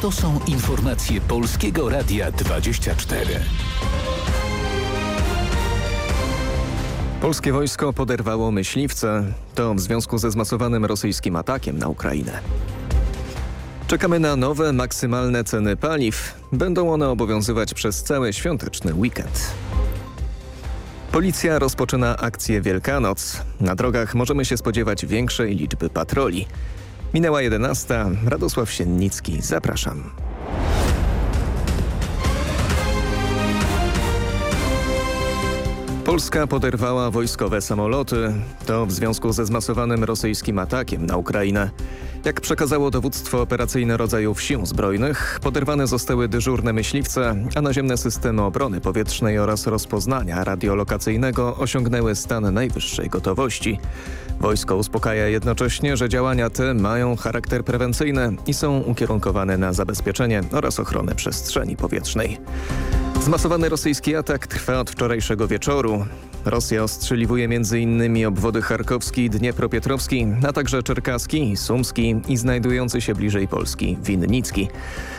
To są informacje Polskiego Radia 24. Polskie wojsko poderwało myśliwce. To w związku ze zmasowanym rosyjskim atakiem na Ukrainę. Czekamy na nowe maksymalne ceny paliw. Będą one obowiązywać przez cały świąteczny weekend. Policja rozpoczyna akcję Wielkanoc. Na drogach możemy się spodziewać większej liczby patroli. Minęła 11. Radosław Siennicki. Zapraszam. Polska poderwała wojskowe samoloty. To w związku ze zmasowanym rosyjskim atakiem na Ukrainę. Jak przekazało dowództwo operacyjne rodzajów sił zbrojnych, poderwane zostały dyżurne myśliwce, a naziemne systemy obrony powietrznej oraz rozpoznania radiolokacyjnego osiągnęły stan najwyższej gotowości. Wojsko uspokaja jednocześnie, że działania te mają charakter prewencyjny i są ukierunkowane na zabezpieczenie oraz ochronę przestrzeni powietrznej. Zmasowany rosyjski atak trwa od wczorajszego wieczoru. Rosja ostrzeliwuje m.in. obwody charkowski, Dniepropietrowski, a także czerkaski, sumski i znajdujący się bliżej Polski Winnicki.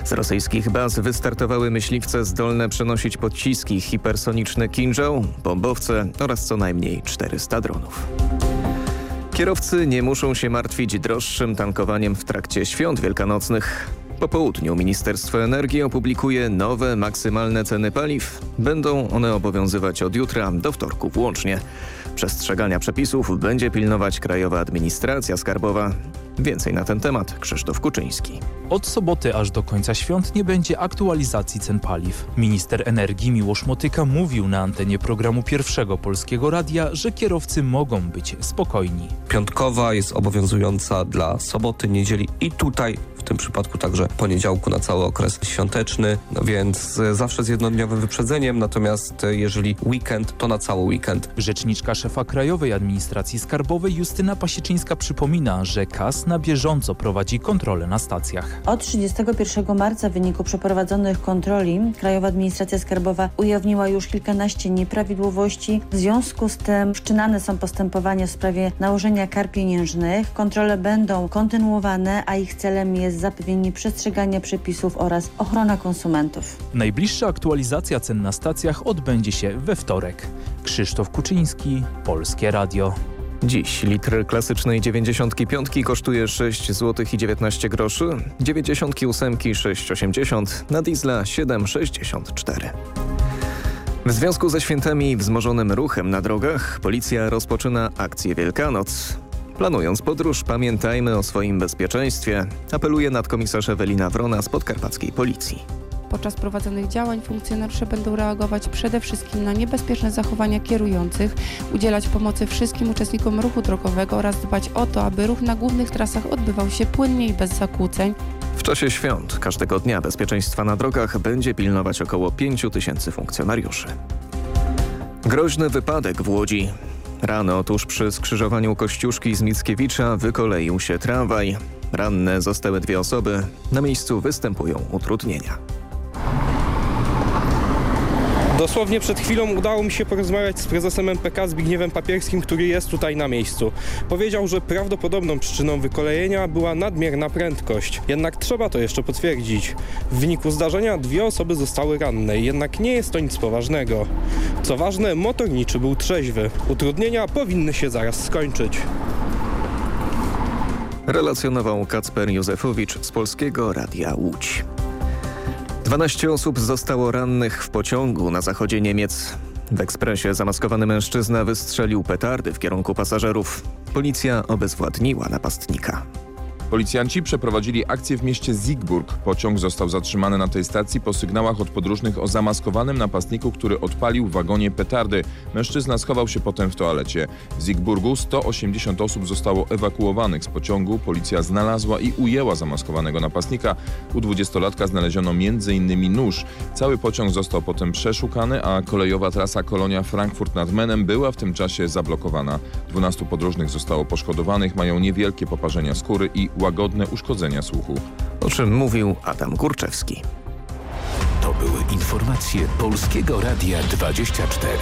Z rosyjskich baz wystartowały myśliwce zdolne przenosić pociski hipersoniczne Kinżał, bombowce oraz co najmniej 400 dronów. Kierowcy nie muszą się martwić droższym tankowaniem w trakcie świąt wielkanocnych. Po południu Ministerstwo Energii opublikuje nowe maksymalne ceny paliw. Będą one obowiązywać od jutra do wtorku włącznie. Przestrzegania przepisów będzie pilnować Krajowa Administracja Skarbowa. Więcej na ten temat Krzysztof Kuczyński. Od soboty aż do końca świąt nie będzie aktualizacji cen paliw. Minister energii Miłosz Motyka mówił na antenie programu Pierwszego Polskiego Radia, że kierowcy mogą być spokojni. Piątkowa jest obowiązująca dla soboty, niedzieli i tutaj w tym przypadku także poniedziałku na cały okres świąteczny, no więc zawsze z jednodniowym wyprzedzeniem, natomiast jeżeli weekend, to na cały weekend. Rzeczniczka szefa Krajowej Administracji Skarbowej Justyna Pasieczyńska przypomina, że KAS na bieżąco prowadzi kontrolę na stacjach. Od 31 marca w wyniku przeprowadzonych kontroli Krajowa Administracja Skarbowa ujawniła już kilkanaście nieprawidłowości. W związku z tym wszczynane są postępowania w sprawie nałożenia kar pieniężnych. Kontrole będą kontynuowane, a ich celem jest zapewnienie przestrzegania przepisów oraz ochrona konsumentów. Najbliższa aktualizacja cen na stacjach odbędzie się we wtorek. Krzysztof Kuczyński, Polskie Radio. Dziś litr klasycznej 95 kosztuje 6 zł i 19 groszy, 98 6,80, na diesla 7,64. W związku ze świętami i wzmożonym ruchem na drogach policja rozpoczyna akcję Wielkanoc. Planując podróż, pamiętajmy o swoim bezpieczeństwie, apeluje nadkomisarz Ewelina Wrona z podkarpackiej Policji. Podczas prowadzonych działań funkcjonariusze będą reagować przede wszystkim na niebezpieczne zachowania kierujących, udzielać pomocy wszystkim uczestnikom ruchu drogowego oraz dbać o to, aby ruch na głównych trasach odbywał się płynnie i bez zakłóceń. W czasie świąt każdego dnia bezpieczeństwa na drogach będzie pilnować około 5 tysięcy funkcjonariuszy. Groźny wypadek w Łodzi. Rano tuż przy skrzyżowaniu Kościuszki z Mickiewicza wykoleił się tramwaj. Ranne zostały dwie osoby. Na miejscu występują utrudnienia. Dosłownie przed chwilą udało mi się porozmawiać z prezesem MPK Zbigniewem Papierskim, który jest tutaj na miejscu. Powiedział, że prawdopodobną przyczyną wykolejenia była nadmierna prędkość. Jednak trzeba to jeszcze potwierdzić. W wyniku zdarzenia dwie osoby zostały ranne, jednak nie jest to nic poważnego. Co ważne, motorniczy był trzeźwy. Utrudnienia powinny się zaraz skończyć. Relacjonował Kacper Józefowicz z Polskiego Radia Łódź. 12 osób zostało rannych w pociągu na zachodzie Niemiec. W ekspresie zamaskowany mężczyzna wystrzelił petardy w kierunku pasażerów. Policja obezwładniła napastnika. Policjanci przeprowadzili akcję w mieście Siegburg. Pociąg został zatrzymany na tej stacji po sygnałach od podróżnych o zamaskowanym napastniku, który odpalił w wagonie petardy. Mężczyzna schował się potem w toalecie. W Siegburgu 180 osób zostało ewakuowanych z pociągu. Policja znalazła i ujęła zamaskowanego napastnika. U dwudziestolatka znaleziono m.in. nóż. Cały pociąg został potem przeszukany, a kolejowa trasa Kolonia Frankfurt nad Menem była w tym czasie zablokowana. 12 podróżnych zostało poszkodowanych, mają niewielkie poparzenia skóry i łagodne uszkodzenia słuchu. O czym mówił Adam Kurczewski. To były informacje Polskiego Radia 24.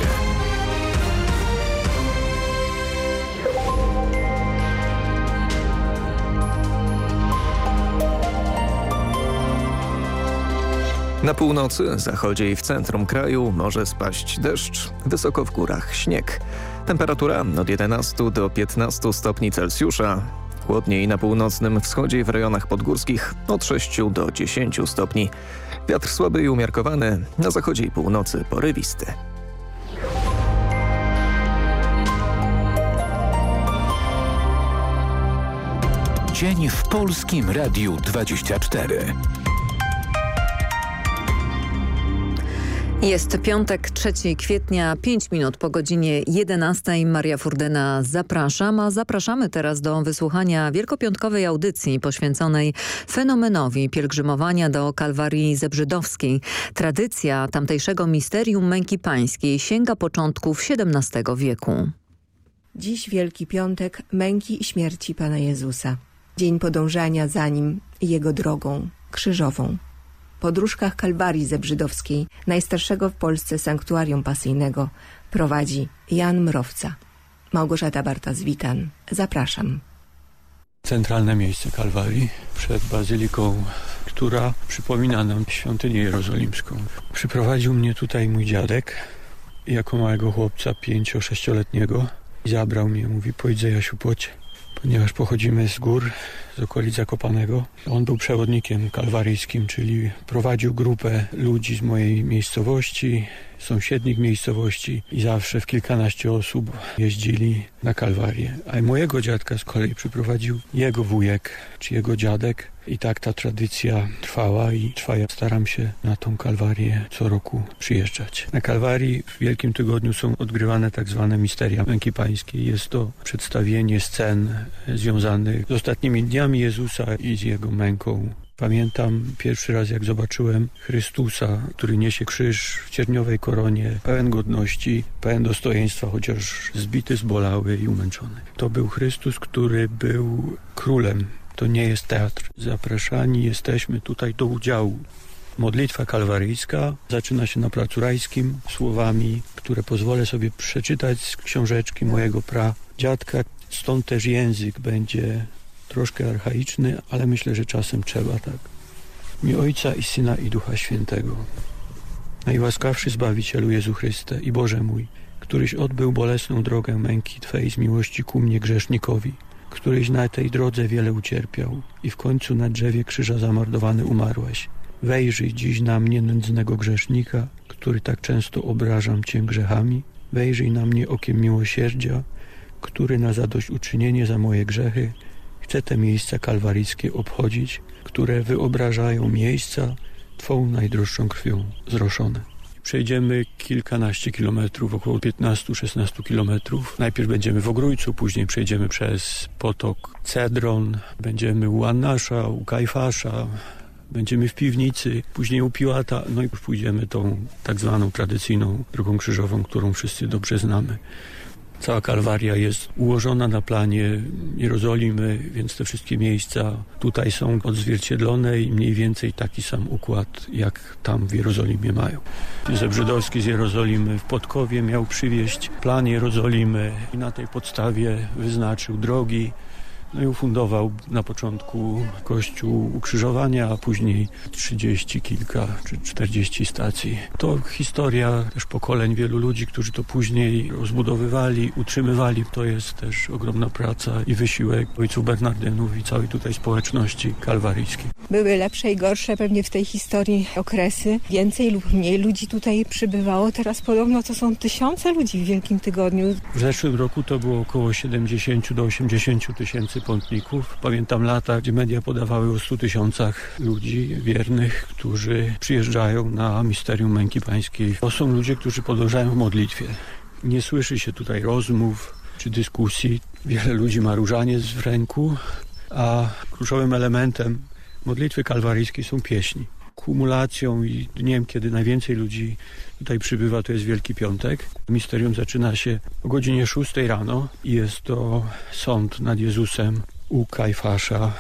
Na północy, zachodzie i w centrum kraju może spaść deszcz, wysoko w górach śnieg. Temperatura od 11 do 15 stopni Celsjusza. Chłodniej na północnym wschodzie w rejonach podgórskich od 6 do 10 stopni. Wiatr słaby i umiarkowany, na zachodzie i północy porywisty. Dzień w Polskim Radiu 24. Jest piątek, 3 kwietnia, 5 minut po godzinie 11. Maria Furdena zapraszam, a zapraszamy teraz do wysłuchania wielkopiątkowej audycji poświęconej fenomenowi pielgrzymowania do Kalwarii Zebrzydowskiej. Tradycja tamtejszego misterium męki pańskiej sięga początków XVII wieku. Dziś Wielki Piątek męki i śmierci Pana Jezusa. Dzień podążania za Nim i Jego drogą krzyżową podróżkach Kalwarii Zebrzydowskiej, najstarszego w Polsce sanktuarium pasyjnego, prowadzi Jan Mrowca. Małgorzata Barta-Zwitan. Zapraszam. Centralne miejsce Kalwarii przed bazyliką, która przypomina nam świątynię jerozolimską. Przyprowadził mnie tutaj mój dziadek jako małego chłopca, pięcio-sześcioletniego. Zabrał mnie, mówi, pójdź Jasiu, płocie ponieważ pochodzimy z gór, z okolic Zakopanego. On był przewodnikiem kalwaryjskim, czyli prowadził grupę ludzi z mojej miejscowości, sąsiednich miejscowości i zawsze w kilkanaście osób jeździli na Kalwarię. A mojego dziadka z kolei przyprowadził jego wujek, czy jego dziadek i tak ta tradycja trwała i trwa. Ja staram się na tą Kalwarię co roku przyjeżdżać. Na Kalwarii w Wielkim Tygodniu są odgrywane tak zwane misteria męki pańskiej. Jest to przedstawienie scen związanych z ostatnimi dniami Jezusa i z jego męką. Pamiętam pierwszy raz, jak zobaczyłem Chrystusa, który niesie krzyż w cierniowej koronie, pełen godności, pełen dostojeństwa, chociaż zbity, zbolały i umęczony. To był Chrystus, który był królem. To nie jest teatr. Zapraszani jesteśmy tutaj do udziału. Modlitwa kalwaryjska zaczyna się na Placu Rajskim słowami, które pozwolę sobie przeczytać z książeczki mojego pra dziadka. Stąd też język będzie troszkę archaiczny, ale myślę, że czasem trzeba tak. Mi Ojca i Syna i Ducha Świętego. Najłaskawszy Zbawicielu Jezu Chryste i Boże mój, któryś odbył bolesną drogę męki Twej z miłości ku mnie grzesznikowi, któryś na tej drodze wiele ucierpiał i w końcu na drzewie krzyża zamordowany umarłeś. Wejrzyj dziś na mnie nędznego grzesznika, który tak często obrażam Cię grzechami. Wejrzyj na mnie okiem miłosierdzia, który na zadośćuczynienie za moje grzechy Chcę te miejsca kalwaryjskie obchodzić, które wyobrażają miejsca Twą najdroższą krwią zroszone. Przejdziemy kilkanaście kilometrów, około 15-16 kilometrów. Najpierw będziemy w Ogrójcu, później przejdziemy przez potok Cedron, będziemy u Annasza, u Kajfasza, będziemy w piwnicy, później u Piłata, no i pójdziemy tą tak zwaną tradycyjną drogą krzyżową, którą wszyscy dobrze znamy. Cała Kalwaria jest ułożona na planie Jerozolimy, więc te wszystkie miejsca tutaj są odzwierciedlone i mniej więcej taki sam układ, jak tam w Jerozolimie mają. Zebrzydowski z Jerozolimy w Podkowie miał przywieźć plan Jerozolimy i na tej podstawie wyznaczył drogi, no i ufundował na początku kościół ukrzyżowania, a później trzydzieści kilka czy czterdzieści stacji. To historia też pokoleń wielu ludzi, którzy to później rozbudowywali, utrzymywali. To jest też ogromna praca i wysiłek ojców Bernardynów i całej tutaj społeczności kalwaryjskiej. Były lepsze i gorsze pewnie w tej historii okresy. Więcej lub mniej ludzi tutaj przybywało. Teraz podobno to są tysiące ludzi w Wielkim Tygodniu. W zeszłym roku to było około 70 do 80 tysięcy tysięcy pątników. Pamiętam lata, gdzie media podawały o 100 tysiącach ludzi wiernych, którzy przyjeżdżają na Misterium Męki Pańskiej. To są ludzie, którzy podążają w modlitwie. Nie słyszy się tutaj rozmów czy dyskusji. Wiele ludzi ma różaniec w ręku, a kluczowym elementem modlitwy kalwaryjskiej są pieśni. Kumulacją i dniem, kiedy najwięcej ludzi tutaj przybywa, to jest Wielki Piątek. Misterium zaczyna się o godzinie 6 rano i jest to sąd nad Jezusem u Kajfasza.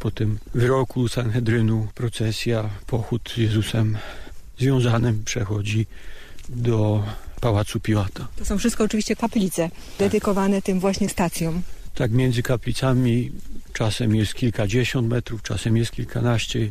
Po tym wyroku Sanhedrynu procesja, pochód z Jezusem związanym przechodzi do Pałacu Piłata. To są wszystko oczywiście kaplice dedykowane tym właśnie stacjom. Tak, między kaplicami czasem jest kilkadziesiąt metrów, czasem jest kilkanaście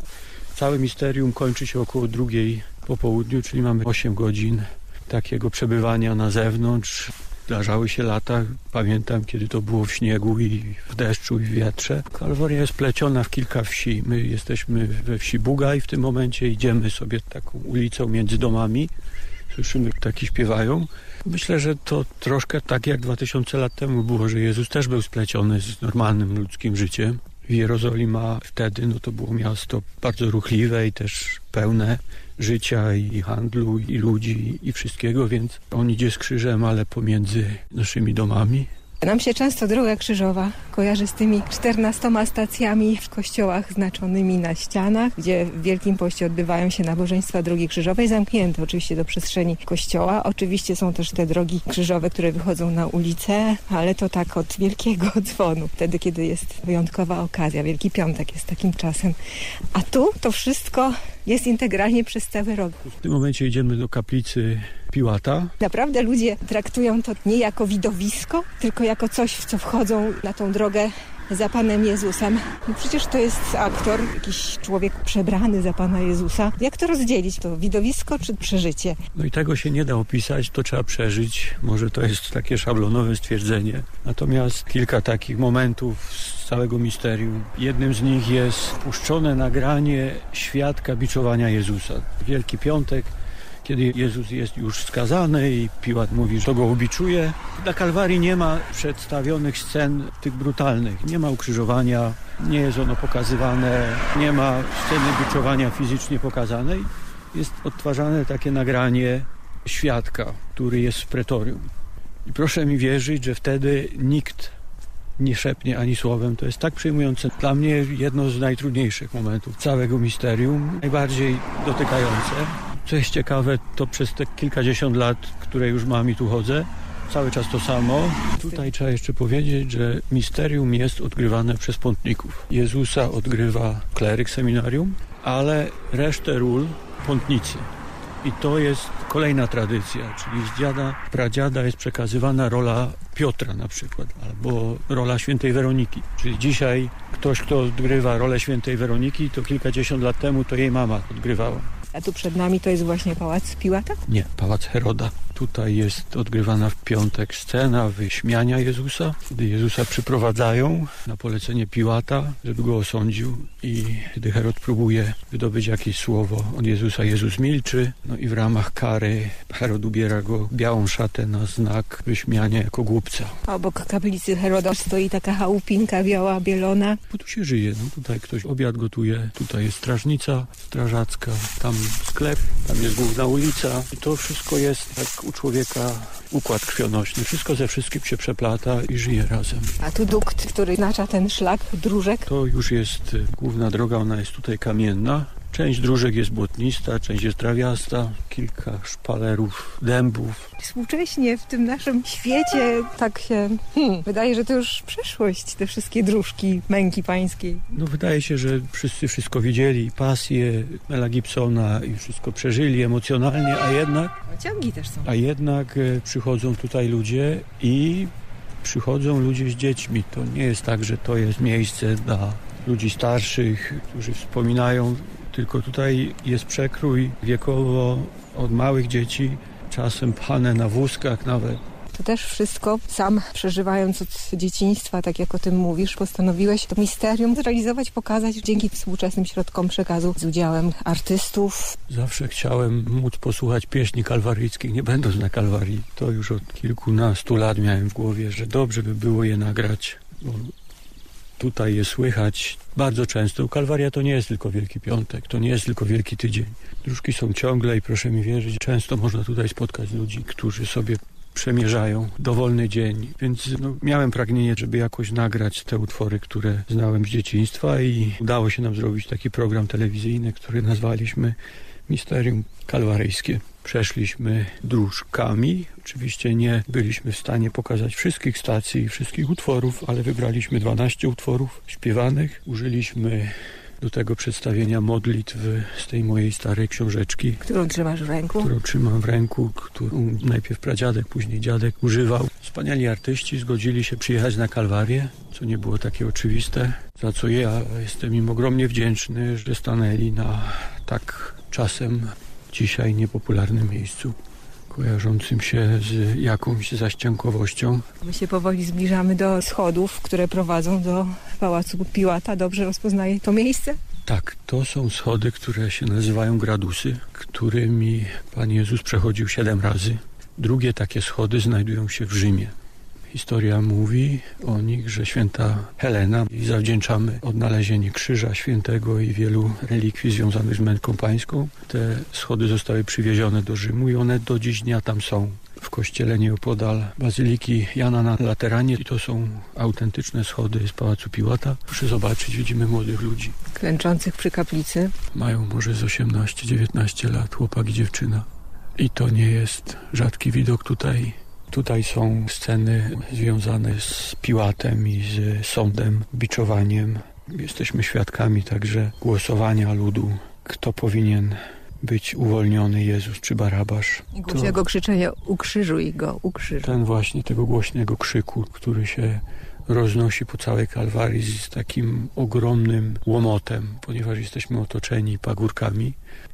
Całe misterium kończy się około drugiej po południu, czyli mamy 8 godzin takiego przebywania na zewnątrz. Zdarzały się lata, pamiętam kiedy to było w śniegu i w deszczu i w wietrze. Kalwaria jest pleciona w kilka wsi. My jesteśmy we wsi Bugaj w tym momencie, idziemy sobie taką ulicą między domami. Słyszymy, ptaki śpiewają. Myślę, że to troszkę tak jak 2000 lat temu było, że Jezus też był spleciony z normalnym ludzkim życiem. Jerozolima wtedy no to było miasto bardzo ruchliwe i też pełne życia i handlu i ludzi i wszystkiego, więc on idzie z krzyżem, ale pomiędzy naszymi domami. Nam się często droga krzyżowa kojarzy z tymi 14 stacjami w kościołach znaczonymi na ścianach, gdzie w Wielkim Poście odbywają się nabożeństwa drogi krzyżowej, zamknięte oczywiście do przestrzeni kościoła. Oczywiście są też te drogi krzyżowe, które wychodzą na ulicę, ale to tak od wielkiego dzwonu, wtedy kiedy jest wyjątkowa okazja. Wielki Piątek jest takim czasem. A tu to wszystko jest integralnie przez cały rok. W tym momencie idziemy do kaplicy Piłata. Naprawdę ludzie traktują to nie jako widowisko, tylko jako coś, w co wchodzą na tą drogę za Panem Jezusem. No przecież to jest aktor, jakiś człowiek przebrany za Pana Jezusa. Jak to rozdzielić? To widowisko czy przeżycie? No i tego się nie da opisać, to trzeba przeżyć. Może to jest takie szablonowe stwierdzenie. Natomiast kilka takich momentów całego misterium. Jednym z nich jest puszczone nagranie świadka biczowania Jezusa. Wielki Piątek kiedy Jezus jest już skazany i Piłat mówi, że go ubiczuje. Na Kalwarii nie ma przedstawionych scen tych brutalnych. Nie ma ukrzyżowania, nie jest ono pokazywane, nie ma sceny biczowania fizycznie pokazanej. Jest odtwarzane takie nagranie świadka, który jest w pretorium. I proszę mi wierzyć, że wtedy nikt nie szepnie ani słowem. To jest tak przejmujące. Dla mnie jedno z najtrudniejszych momentów całego misterium, najbardziej dotykające. Co jest ciekawe, to przez te kilkadziesiąt lat, które już mam i tu chodzę, cały czas to samo. Tutaj trzeba jeszcze powiedzieć, że misterium jest odgrywane przez pątników. Jezusa odgrywa kleryk seminarium, ale resztę ról pątnicy. I to jest kolejna tradycja, czyli z dziada, pradziada jest przekazywana rola Piotra na przykład, albo rola świętej Weroniki. Czyli dzisiaj ktoś, kto odgrywa rolę świętej Weroniki, to kilkadziesiąt lat temu to jej mama odgrywała. A tu przed nami to jest właśnie pałac Piłata? Nie, pałac Heroda. Tutaj jest odgrywana w piątek scena wyśmiania Jezusa, gdy Jezusa przyprowadzają na polecenie Piłata, żeby go osądził i gdy Herod próbuje wydobyć jakieś słowo od Jezusa, Jezus milczy, no i w ramach kary Herod ubiera go białą szatę na znak wyśmiania jako głupca. Obok kaplicy Heroda stoi taka chałupinka biała, bielona. Bo tu się żyje, no tutaj ktoś obiad gotuje, tutaj jest strażnica strażacka, tam sklep, tam jest główna ulica i to wszystko jest tak u człowieka układ krwionośny. Wszystko ze wszystkim się przeplata i żyje razem. A tu dukt, który znacza ten szlak dróżek? To już jest y, główna droga, ona jest tutaj kamienna. Część dróżek jest błotnista, część jest trawiasta, kilka szpalerów, dębów. Współcześnie w tym naszym świecie tak się hmm, wydaje, że to już przeszłość, te wszystkie dróżki męki pańskiej. No wydaje się, że wszyscy wszystko widzieli, pasję Mela Gibsona i wszystko przeżyli emocjonalnie, a jednak... Ciągi też są. A jednak e, przychodzą tutaj ludzie i przychodzą ludzie z dziećmi. To nie jest tak, że to jest miejsce dla ludzi starszych, którzy wspominają tylko tutaj jest przekrój wiekowo od małych dzieci, czasem pchane na wózkach nawet. To też wszystko sam przeżywając od dzieciństwa, tak jak o tym mówisz, postanowiłeś to misterium zrealizować, pokazać dzięki współczesnym środkom przekazu z udziałem artystów. Zawsze chciałem móc posłuchać pieśni kalwaryjskich, nie będąc na Kalwarii. To już od kilkunastu lat miałem w głowie, że dobrze by było je nagrać, bo tutaj je słychać bardzo często. Kalwaria to nie jest tylko Wielki Piątek, to nie jest tylko Wielki Tydzień. Dróżki są ciągle i proszę mi wierzyć, często można tutaj spotkać ludzi, którzy sobie przemierzają dowolny dzień, więc no, miałem pragnienie, żeby jakoś nagrać te utwory, które znałem z dzieciństwa i udało się nam zrobić taki program telewizyjny, który nazwaliśmy Misterium Kalwaryjskie. Przeszliśmy dróżkami. Oczywiście nie byliśmy w stanie pokazać wszystkich stacji i wszystkich utworów, ale wybraliśmy 12 utworów śpiewanych. Użyliśmy do tego przedstawienia modlitw z tej mojej starej książeczki. Którą trzymasz w ręku? Którą trzymam w ręku, którą najpierw pradziadek, później dziadek używał. Wspaniali artyści zgodzili się przyjechać na Kalwarię, co nie było takie oczywiste, za co ja jestem im ogromnie wdzięczny, że stanęli na tak czasem dzisiaj niepopularnym miejscu kojarzącym się z jakąś zaściankowością. My się powoli zbliżamy do schodów, które prowadzą do Pałacu Piłata. Dobrze rozpoznaje to miejsce? Tak, to są schody, które się nazywają gradusy, którymi Pan Jezus przechodził siedem razy. Drugie takie schody znajdują się w Rzymie. Historia mówi o nich, że święta Helena i zawdzięczamy odnalezienie krzyża świętego i wielu relikwii związanych z męką pańską. Te schody zostały przywiezione do Rzymu i one do dziś dnia tam są. W kościele nieopodal Bazyliki Jana na Lateranie i to są autentyczne schody z Pałacu Piłata. Proszę zobaczyć, widzimy młodych ludzi. Klęczących przy kaplicy. Mają może z 18-19 lat, chłopak i dziewczyna. I to nie jest rzadki widok tutaj Tutaj są sceny związane z Piłatem i z sądem, biczowaniem. Jesteśmy świadkami także głosowania ludu, kto powinien być uwolniony, Jezus czy Barabasz. I głośnego to krzyczenia ukrzyżuj go, ukrzyżuj. Ten właśnie tego głośnego krzyku, który się roznosi po całej Kalwarii z takim ogromnym łomotem, ponieważ jesteśmy otoczeni pagórkami.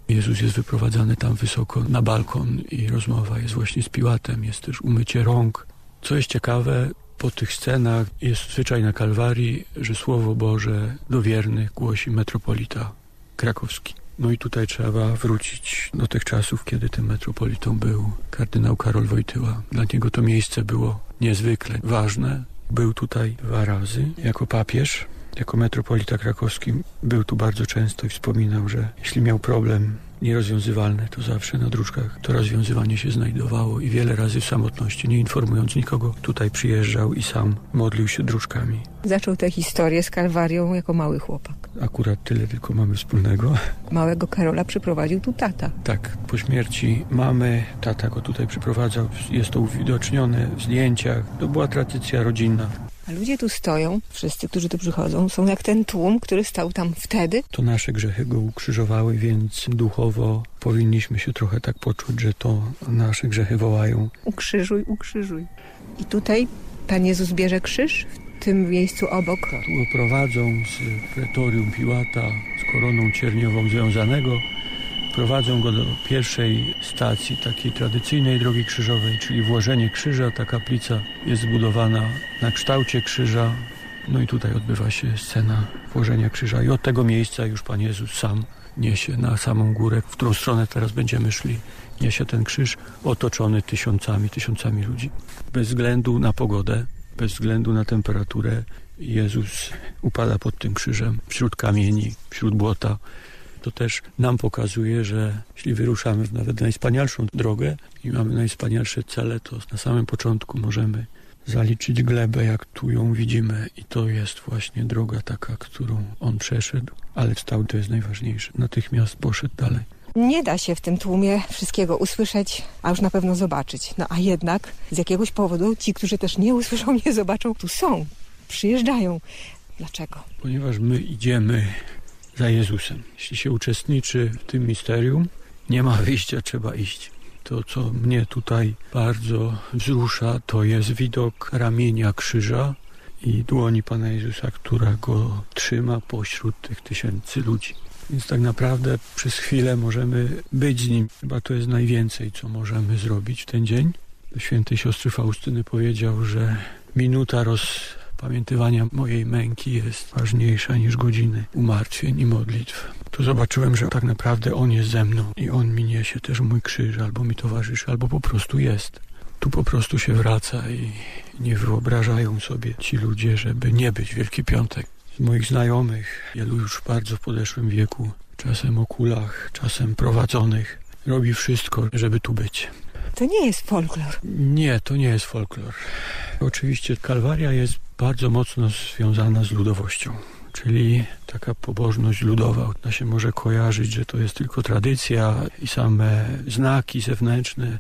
Jezus jest wyprowadzany tam wysoko na balkon i rozmowa jest właśnie z Piłatem, jest też umycie rąk. Co jest ciekawe, po tych scenach jest zwyczaj na Kalwarii, że Słowo Boże do wiernych głosi metropolita krakowski. No i tutaj trzeba wrócić do tych czasów, kiedy tym metropolitą był kardynał Karol Wojtyła. Dla niego to miejsce było niezwykle ważne. Był tutaj dwa razy jako papież, jako metropolita krakowski. Był tu bardzo często i wspominał, że jeśli miał problem nierozwiązywalny, to zawsze na dróżkach to rozwiązywanie się znajdowało i wiele razy w samotności, nie informując nikogo, tutaj przyjeżdżał i sam modlił się dróżkami. Zaczął tę historię z Kalwarią jako mały chłopak. Akurat tyle tylko mamy wspólnego. Małego Karola przyprowadził tu tata. Tak, po śmierci mamy, tata go tutaj przyprowadzał, jest to uwidocznione w zdjęciach. To była tradycja rodzinna. A ludzie tu stoją, wszyscy, którzy tu przychodzą, są jak ten tłum, który stał tam wtedy. To nasze grzechy go ukrzyżowały, więc duchowo powinniśmy się trochę tak poczuć, że to nasze grzechy wołają. Ukrzyżuj, ukrzyżuj. I tutaj Pan Jezus bierze krzyż w tym miejscu obok. Tu go prowadzą z pretorium Piłata, z koroną cierniową związanego prowadzą go do pierwszej stacji takiej tradycyjnej drogi krzyżowej, czyli włożenie krzyża. Ta kaplica jest zbudowana na kształcie krzyża. No i tutaj odbywa się scena włożenia krzyża i od tego miejsca już Pan Jezus sam niesie na samą górę, w którą stronę teraz będziemy szli. Niesie ten krzyż otoczony tysiącami, tysiącami ludzi. Bez względu na pogodę, bez względu na temperaturę, Jezus upada pod tym krzyżem, wśród kamieni, wśród błota to też nam pokazuje, że jeśli wyruszamy w nawet najspanialszą drogę i mamy najspanialsze cele, to na samym początku możemy zaliczyć glebę, jak tu ją widzimy i to jest właśnie droga taka, którą on przeszedł, ale wstał, to jest najważniejsze. Natychmiast poszedł dalej. Nie da się w tym tłumie wszystkiego usłyszeć, a już na pewno zobaczyć. No a jednak z jakiegoś powodu ci, którzy też nie usłyszą, nie zobaczą, tu są, przyjeżdżają. Dlaczego? Ponieważ my idziemy za Jezusem. Jeśli się uczestniczy w tym misterium, nie ma wyjścia, trzeba iść. To, co mnie tutaj bardzo wzrusza, to jest widok ramienia krzyża i dłoni Pana Jezusa, która go trzyma pośród tych tysięcy ludzi. Więc tak naprawdę przez chwilę możemy być z Nim. Chyba to jest najwięcej, co możemy zrobić w ten dzień. Do świętej siostry Faustyny powiedział, że minuta roz pamiętywania mojej męki jest ważniejsza niż godziny umartwień i modlitw. Tu zobaczyłem, że tak naprawdę On jest ze mną i On mi niesie też mój krzyż, albo mi towarzyszy, albo po prostu jest. Tu po prostu się wraca i nie wyobrażają sobie ci ludzie, żeby nie być Wielki Piątek. Z moich znajomych, wielu już bardzo w podeszłym wieku, czasem o kulach, czasem prowadzonych, robi wszystko, żeby tu być. To nie jest folklor. Nie, to nie jest folklor. Oczywiście Kalwaria jest bardzo mocno związana z ludowością. Czyli taka pobożność ludowa. Ona się może kojarzyć, że to jest tylko tradycja i same znaki zewnętrzne.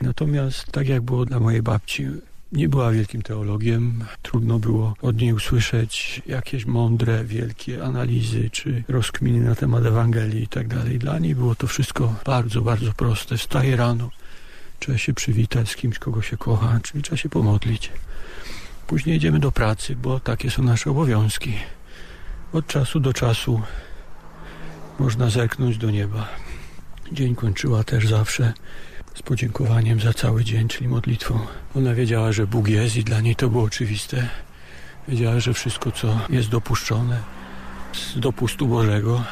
Natomiast tak jak było dla mojej babci, Nie była wielkim teologiem, trudno było od niej usłyszeć jakieś mądre, wielkie analizy czy rozkminy na temat Ewangelii i tak dalej. Dla niej było to wszystko bardzo, bardzo proste. Wstaje rano, trzeba się przywitać z kimś, kogo się kocha, czyli trzeba się pomodlić. Później idziemy do pracy, bo takie są nasze obowiązki. Od czasu do czasu można zerknąć do nieba. Dzień kończyła też zawsze z podziękowaniem za cały dzień, czyli modlitwą. Ona wiedziała, że Bóg jest i dla niej to było oczywiste. Wiedziała, że wszystko, co jest dopuszczone z dopustu Bożego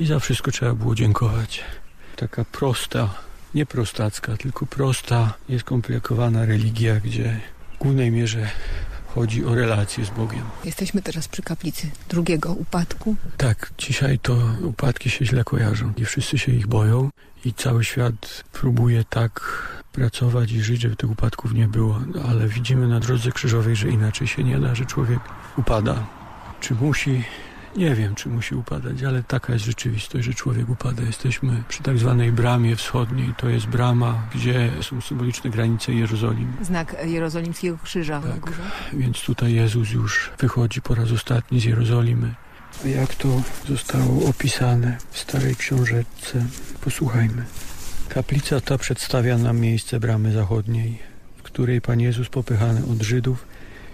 i za wszystko trzeba było dziękować. Taka prosta, nie prostacka, tylko prosta, nieskomplikowana religia, gdzie głównej mierze chodzi o relacje z Bogiem. Jesteśmy teraz przy kaplicy drugiego upadku. Tak, dzisiaj to upadki się źle kojarzą i wszyscy się ich boją i cały świat próbuje tak pracować i żyć, żeby tych upadków nie było, ale widzimy na drodze krzyżowej, że inaczej się nie da, że człowiek upada. Czy musi nie wiem, czy musi upadać, ale taka jest rzeczywistość, że człowiek upada. Jesteśmy przy tak zwanej bramie wschodniej. To jest brama, gdzie są symboliczne granice Jerozolimy. Znak Jerozolimskiego Krzyża tak. Więc tutaj Jezus już wychodzi po raz ostatni z Jerozolimy. A jak to zostało opisane w starej książeczce? Posłuchajmy. Kaplica ta przedstawia nam miejsce bramy zachodniej, w której Pan Jezus popychany od Żydów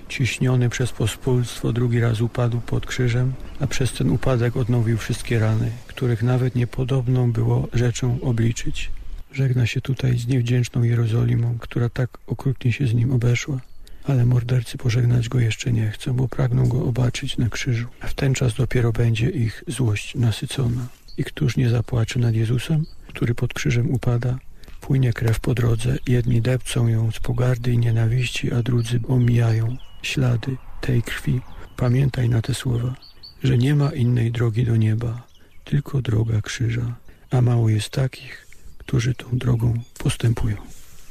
ciśniony przez pospólstwo, drugi raz upadł pod krzyżem, a przez ten upadek odnowił wszystkie rany, których nawet niepodobną było rzeczą obliczyć. Żegna się tutaj z niewdzięczną Jerozolimą, która tak okrutnie się z nim obeszła. Ale mordercy pożegnać go jeszcze nie chcą, bo pragną go obaczyć na krzyżu. A w ten czas dopiero będzie ich złość nasycona. I któż nie zapłacze nad Jezusem, który pod krzyżem upada, Płynie krew po drodze, jedni depcą ją z pogardy i nienawiści, a drudzy omijają ślady tej krwi. Pamiętaj na te słowa, że nie ma innej drogi do nieba, tylko droga krzyża, a mało jest takich, którzy tą drogą postępują.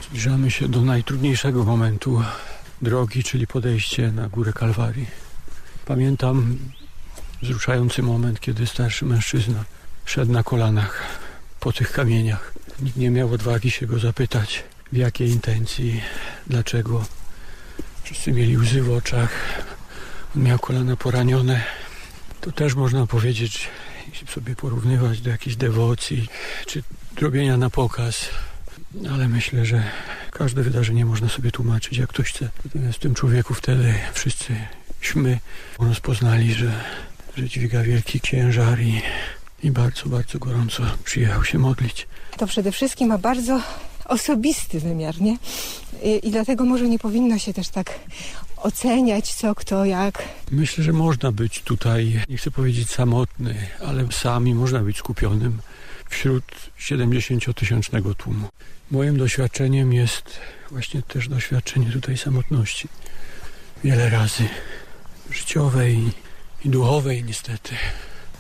Zbliżamy się do najtrudniejszego momentu drogi, czyli podejście na górę Kalwarii. Pamiętam wzruszający moment, kiedy starszy mężczyzna szedł na kolanach po tych kamieniach. Nikt nie miał odwagi się go zapytać, w jakiej intencji, dlaczego Wszyscy mieli łzy w oczach. On miał kolana poranione. To też można powiedzieć, jeśli sobie porównywać do jakiejś dewocji, czy robienia na pokaz. Ale myślę, że każde wydarzenie można sobie tłumaczyć, jak ktoś chce. Natomiast w tym człowieku wtedy wszyscyśmy rozpoznali, że, że dźwiga wielki ciężar i, i bardzo, bardzo gorąco przyjechał się modlić. To przede wszystkim ma bardzo osobisty wymiar, nie? I, I, dlatego może nie powinno się też tak oceniać, co, kto, jak. Myślę, że można być tutaj, nie chcę powiedzieć samotny, ale sami można być skupionym wśród 70-tysięcznego tłumu. Moim doświadczeniem jest właśnie też doświadczenie tutaj samotności. Wiele razy życiowej i duchowej niestety.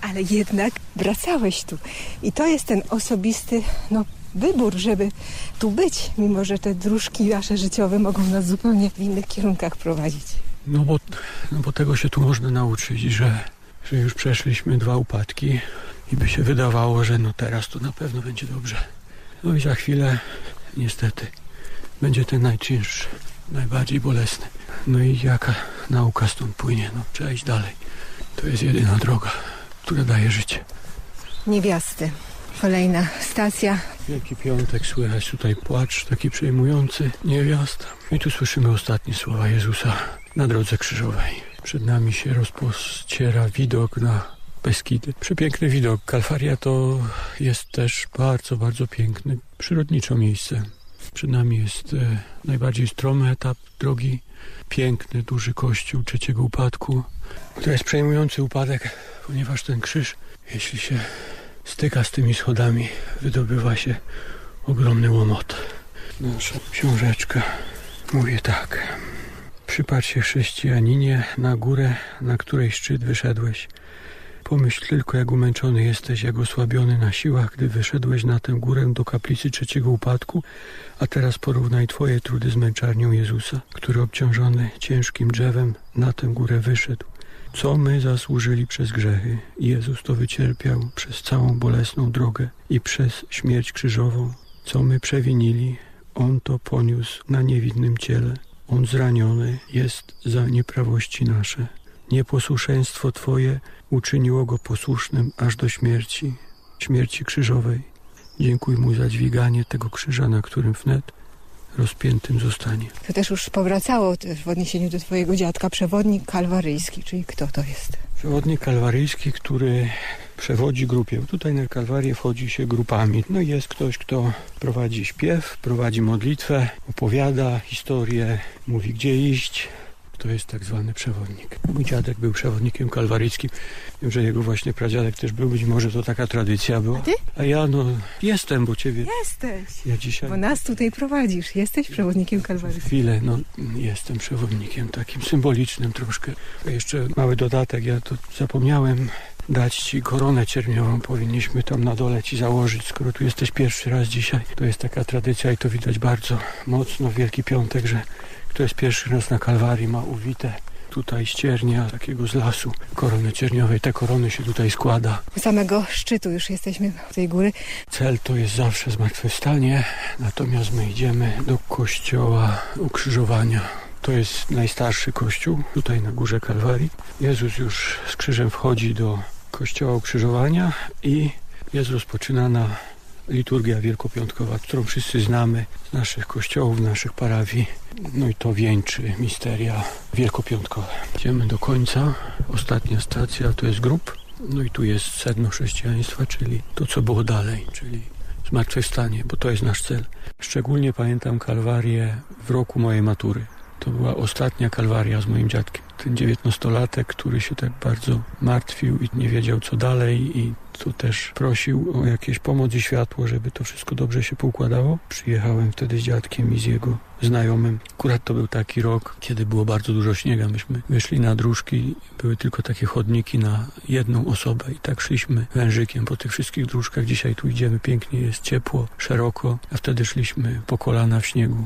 Ale jednak wracałeś tu. I to jest ten osobisty, no wybór, żeby tu być, mimo że te dróżki nasze życiowe mogą nas zupełnie w innych kierunkach prowadzić. No bo, no bo tego się tu można nauczyć, że, że już przeszliśmy dwa upadki i by się wydawało, że no teraz to na pewno będzie dobrze. No i za chwilę niestety będzie ten najcięższy, najbardziej bolesny. No i jaka nauka stąd płynie? No trzeba iść dalej. To jest jedyna droga, która daje życie. Niewiasty. Kolejna stacja. Wielki Piątek, słychać tutaj płacz taki przejmujący niewiast. I tu słyszymy ostatnie słowa Jezusa na drodze krzyżowej. Przed nami się rozpościera widok na Beskidy. Przepiękny widok. Kalfaria to jest też bardzo, bardzo piękne, przyrodnicze miejsce. Przed nami jest e, najbardziej stromy etap drogi. Piękny, duży kościół trzeciego upadku. To jest przejmujący upadek, ponieważ ten krzyż, jeśli się styka z tymi schodami, wydobywa się ogromny łomot. Nasza książeczka mówi tak. Przypatrz się chrześcijaninie na górę, na której szczyt wyszedłeś. Pomyśl tylko, jak umęczony jesteś, jak osłabiony na siłach, gdy wyszedłeś na tę górę do kaplicy trzeciego upadku, a teraz porównaj twoje trudy z męczarnią Jezusa, który obciążony ciężkim drzewem na tę górę wyszedł. Co my zasłużyli przez grzechy? Jezus to wycierpiał przez całą bolesną drogę i przez śmierć krzyżową. Co my przewinili? On to poniósł na niewidnym ciele. On zraniony jest za nieprawości nasze. Nieposłuszeństwo Twoje uczyniło go posłusznym aż do śmierci, śmierci krzyżowej. Dziękuj mu za dźwiganie tego krzyża, na którym wnet rozpiętym zostanie. To też już powracało też w odniesieniu do twojego dziadka, przewodnik kalwaryjski, czyli kto to jest? Przewodnik kalwaryjski, który przewodzi grupie. Tutaj na kalwarię wchodzi się grupami. No i jest ktoś, kto prowadzi śpiew, prowadzi modlitwę, opowiada historię, mówi gdzie iść, to jest tak zwany przewodnik. Mój dziadek był przewodnikiem kalwaryjskim. Wiem, że jego właśnie pradziadek też był. Być może to taka tradycja była. A ty? A ja no jestem, bo ciebie... Jesteś! Ja dzisiaj... Bo nas tutaj prowadzisz. Jesteś przewodnikiem kalwaryjskim. Chwilę, no jestem przewodnikiem takim symbolicznym troszkę. Jeszcze mały dodatek, ja to zapomniałem dać ci koronę cierniową. Powinniśmy tam na dole ci założyć, skoro tu jesteś pierwszy raz dzisiaj. To jest taka tradycja i to widać bardzo mocno w Wielki Piątek, że kto jest pierwszy raz na Kalwarii ma uwite tutaj ściernia takiego z lasu korony cierniowej. Te korony się tutaj składa. U samego szczytu już jesteśmy tej góry. Cel to jest zawsze zmartwychwstanie, natomiast my idziemy do kościoła ukrzyżowania. To jest najstarszy kościół tutaj na górze Kalwarii. Jezus już z krzyżem wchodzi do kościoła ukrzyżowania i jest rozpoczynana liturgia wielkopiątkowa, którą wszyscy znamy z naszych kościołów, naszych parafii. No i to wieńczy misteria wielkopiątkowe. Idziemy do końca. Ostatnia stacja to jest grób. No i tu jest sedno chrześcijaństwa, czyli to, co było dalej, czyli zmartwychwstanie, bo to jest nasz cel. Szczególnie pamiętam Kalwarię w roku mojej matury. To była ostatnia kalwaria z moim dziadkiem. Ten dziewiętnastolatek, który się tak bardzo martwił i nie wiedział co dalej i tu też prosił o jakieś pomoc i światło, żeby to wszystko dobrze się poukładało. Przyjechałem wtedy z dziadkiem i z jego znajomym. Akurat to był taki rok, kiedy było bardzo dużo śniega. Myśmy wyszli na dróżki, były tylko takie chodniki na jedną osobę i tak szliśmy wężykiem po tych wszystkich dróżkach. Dzisiaj tu idziemy pięknie, jest ciepło, szeroko, a wtedy szliśmy po kolana w śniegu.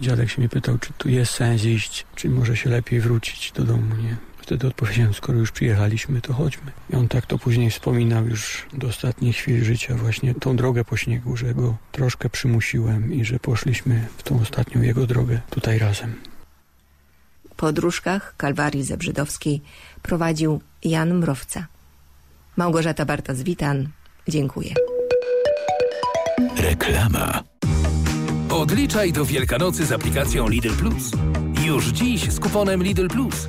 Dziadek się mnie pytał, czy tu jest sens iść, czy może się lepiej wrócić do domu, nie? Wtedy odpowiedziałem, skoro już przyjechaliśmy, to chodźmy. I on tak to później wspominał już do ostatniej chwili życia, właśnie tą drogę po śniegu, że go troszkę przymusiłem i że poszliśmy w tą ostatnią jego drogę tutaj razem. Po dróżkach Kalwarii Zebrzydowskiej prowadził Jan Mrowca. Małgorzata Bartas-Witan, dziękuję. Reklama. Odliczaj do Wielkanocy z aplikacją Lidl Plus. Już dziś z kuponem Lidl Plus.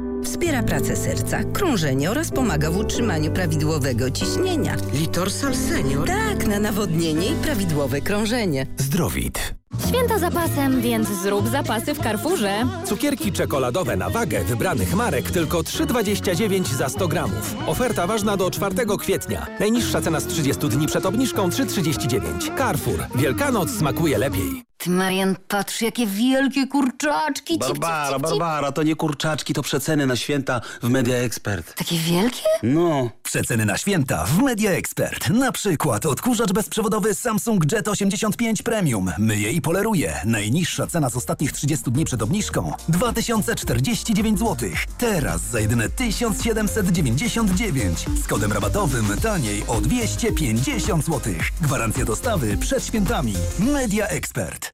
wspiera pracę serca, krążenie oraz pomaga w utrzymaniu prawidłowego ciśnienia. Litorsal Senior? Tak, na nawodnienie i prawidłowe krążenie. Zdrowit. Święta zapasem, więc zrób zapasy w Carrefourze. Cukierki czekoladowe na wagę wybranych marek tylko 3,29 za 100 gramów. Oferta ważna do 4 kwietnia. Najniższa cena z 30 dni przed obniżką 3,39. Carrefour. Wielkanoc smakuje lepiej. Ty, Marian, patrz, jakie wielkie kurczaczki. Cip, Barbara, cip, cip, cip. Barbara, to nie kurczaczki, to przeceny na święta w Media Expert. Takie wielkie? No. Przeceny na święta w Media Expert. Na przykład odkurzacz bezprzewodowy Samsung Jet 85 Premium. Myje i poleruje. Najniższa cena z ostatnich 30 dni przed obniżką 2049 zł. Teraz za jedyne 1799. Z kodem rabatowym taniej o 250 zł. Gwarancja dostawy przed świętami. Media Expert.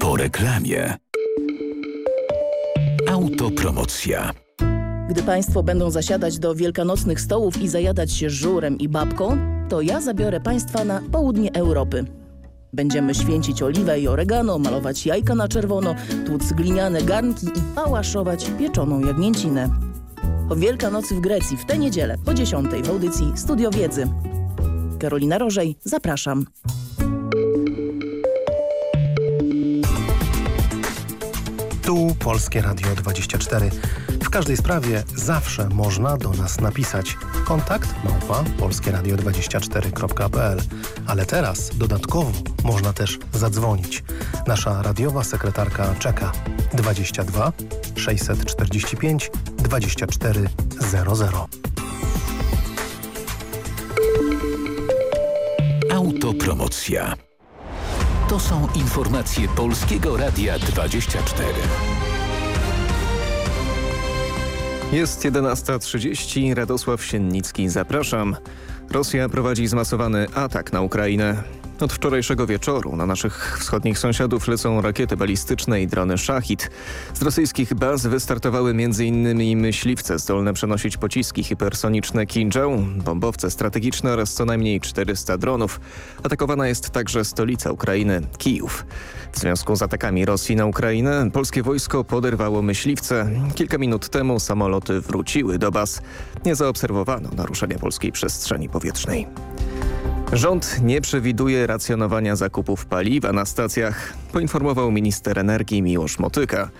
Po reklamie. Autopromocja. Gdy Państwo będą zasiadać do wielkanocnych stołów i zajadać się żurem i babką, to ja zabiorę Państwa na południe Europy. Będziemy święcić oliwę i oregano, malować jajka na czerwono, tłuc gliniane garnki i pałaszować pieczoną jagnięcinę. O Wielkanocy w Grecji w tę niedzielę po 10 w audycji Studio Wiedzy. Karolina Rożej, zapraszam. Tu Polskie Radio 24. Każdej sprawie zawsze można do nas napisać. Kontakt małpa polskieradio24.pl Ale teraz dodatkowo można też zadzwonić. Nasza radiowa sekretarka czeka 22 645 2400. Autopromocja. To są informacje Polskiego Radia 24. Jest 11.30, Radosław Siennicki, zapraszam. Rosja prowadzi zmasowany atak na Ukrainę. Od wczorajszego wieczoru na naszych wschodnich sąsiadów lecą rakiety balistyczne i drony Szachid. Z rosyjskich baz wystartowały m.in. myśliwce zdolne przenosić pociski hipersoniczne Kinjal, bombowce strategiczne oraz co najmniej 400 dronów. Atakowana jest także stolica Ukrainy, Kijów. W związku z atakami Rosji na Ukrainę polskie wojsko poderwało myśliwce. Kilka minut temu samoloty wróciły do baz. Nie zaobserwowano naruszenia polskiej przestrzeni powietrznej. Rząd nie przewiduje racjonowania zakupów paliwa na stacjach, poinformował minister energii Miłosz Motyka.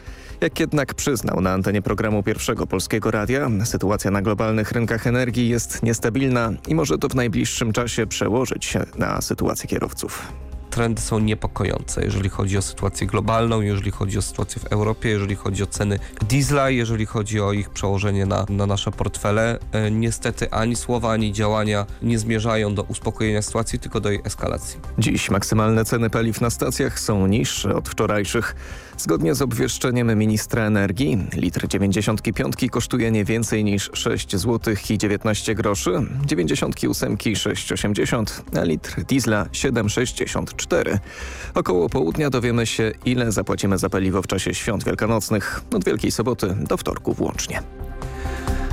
Jak jednak przyznał na antenie programu Pierwszego Polskiego Radia, sytuacja na globalnych rynkach energii jest niestabilna i może to w najbliższym czasie przełożyć się na sytuację kierowców trendy są niepokojące, jeżeli chodzi o sytuację globalną, jeżeli chodzi o sytuację w Europie, jeżeli chodzi o ceny diesla, jeżeli chodzi o ich przełożenie na, na nasze portfele. E, niestety ani słowa, ani działania nie zmierzają do uspokojenia sytuacji, tylko do jej eskalacji. Dziś maksymalne ceny paliw na stacjach są niższe od wczorajszych. Zgodnie z obwieszczeniem ministra energii, litr 95 kosztuje nie więcej niż 6 zł i 19 groszy, 98 6,80, a litr diesla 7,64. Około południa dowiemy się, ile zapłacimy za paliwo w czasie świąt wielkanocnych, od Wielkiej Soboty do wtorku włącznie.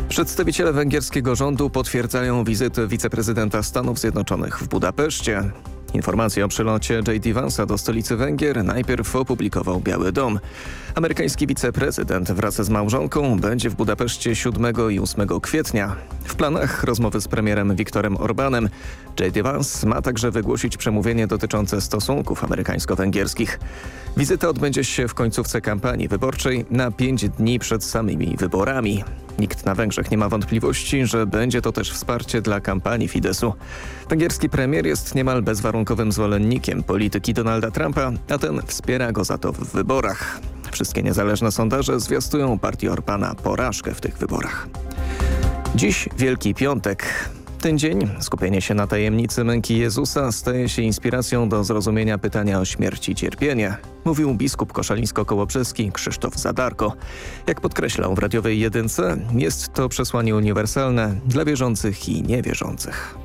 Przedstawiciele węgierskiego rządu potwierdzają wizytę wiceprezydenta Stanów Zjednoczonych w Budapeszcie. Informacje o przylocie J.D. Vansa do stolicy Węgier najpierw opublikował Biały Dom. Amerykański wiceprezydent wraz z małżonką będzie w Budapeszcie 7 i 8 kwietnia. W planach rozmowy z premierem Viktorem Orbanem. J.D. Vance ma także wygłosić przemówienie dotyczące stosunków amerykańsko-węgierskich. Wizyta odbędzie się w końcówce kampanii wyborczej na pięć dni przed samymi wyborami. Nikt na Węgrzech nie ma wątpliwości, że będzie to też wsparcie dla kampanii Fidesu. Węgierski premier jest niemal bezwarunkowym zwolennikiem polityki Donalda Trumpa, a ten wspiera go za to w wyborach. Wszystkie niezależne sondaże zwiastują partii Orbana porażkę w tych wyborach. Dziś Wielki Piątek. Ten dzień, skupienie się na tajemnicy męki Jezusa staje się inspiracją do zrozumienia pytania o śmierć i cierpienie, mówił biskup koszalińsko-kołobrzeski Krzysztof Zadarko. Jak podkreślał w radiowej jedynce, jest to przesłanie uniwersalne dla wierzących i niewierzących.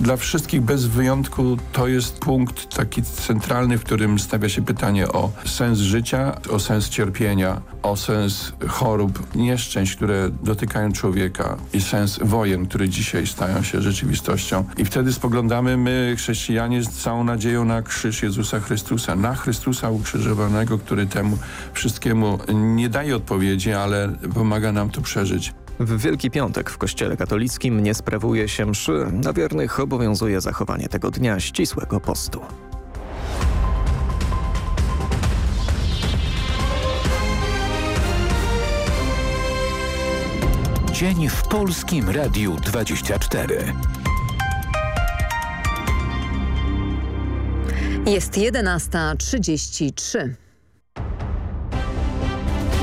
Dla wszystkich bez wyjątku to jest punkt taki centralny, w którym stawia się pytanie o sens życia, o sens cierpienia, o sens chorób, nieszczęść, które dotykają człowieka i sens wojen, które dzisiaj stają się rzeczywistością. I wtedy spoglądamy my, chrześcijanie, z całą nadzieją na krzyż Jezusa Chrystusa, na Chrystusa ukrzyżowanego, który temu wszystkiemu nie daje odpowiedzi, ale pomaga nam to przeżyć. W Wielki Piątek w Kościele Katolickim nie sprawuje się mszy. Na wiernych obowiązuje zachowanie tego dnia ścisłego postu. Dzień w Polskim Radiu 24. Jest 11.33.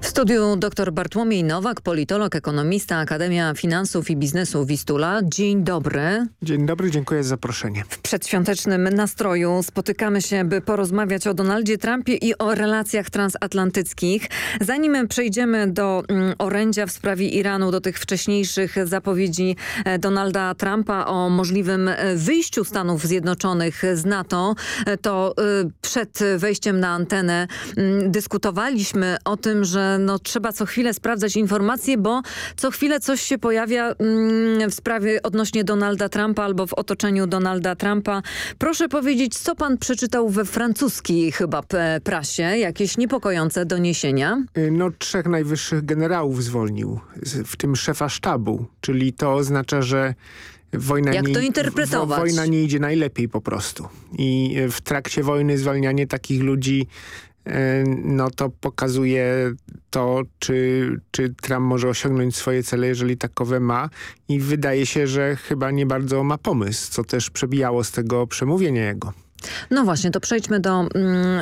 W studiu dr Bartłomiej Nowak, politolog, ekonomista, Akademia Finansów i Biznesu Wistula. Dzień dobry. Dzień dobry, dziękuję za zaproszenie. W przedświątecznym nastroju spotykamy się, by porozmawiać o Donaldzie Trumpie i o relacjach transatlantyckich. Zanim przejdziemy do mm, orędzia w sprawie Iranu, do tych wcześniejszych zapowiedzi e, Donalda Trumpa o możliwym e, wyjściu Stanów Zjednoczonych z NATO, e, to przed wejściem na antenę mm, dyskutowaliśmy o tym, że no, trzeba co chwilę sprawdzać informacje, bo co chwilę coś się pojawia mm, w sprawie odnośnie Donalda Trumpa albo w otoczeniu Donalda Trumpa. Proszę powiedzieć, co pan przeczytał we francuskiej chyba prasie? Jakieś niepokojące doniesienia? Y, no trzech najwyższych generałów zwolnił, w tym szefa sztabu, czyli to oznacza, że wojna Jak nie, to interpretować? Wojna nie idzie najlepiej po prostu. I e, w trakcie wojny zwalnianie takich ludzi no to pokazuje to, czy, czy Trump może osiągnąć swoje cele, jeżeli takowe ma. I wydaje się, że chyba nie bardzo ma pomysł, co też przebijało z tego przemówienia jego. No właśnie, to przejdźmy do mm,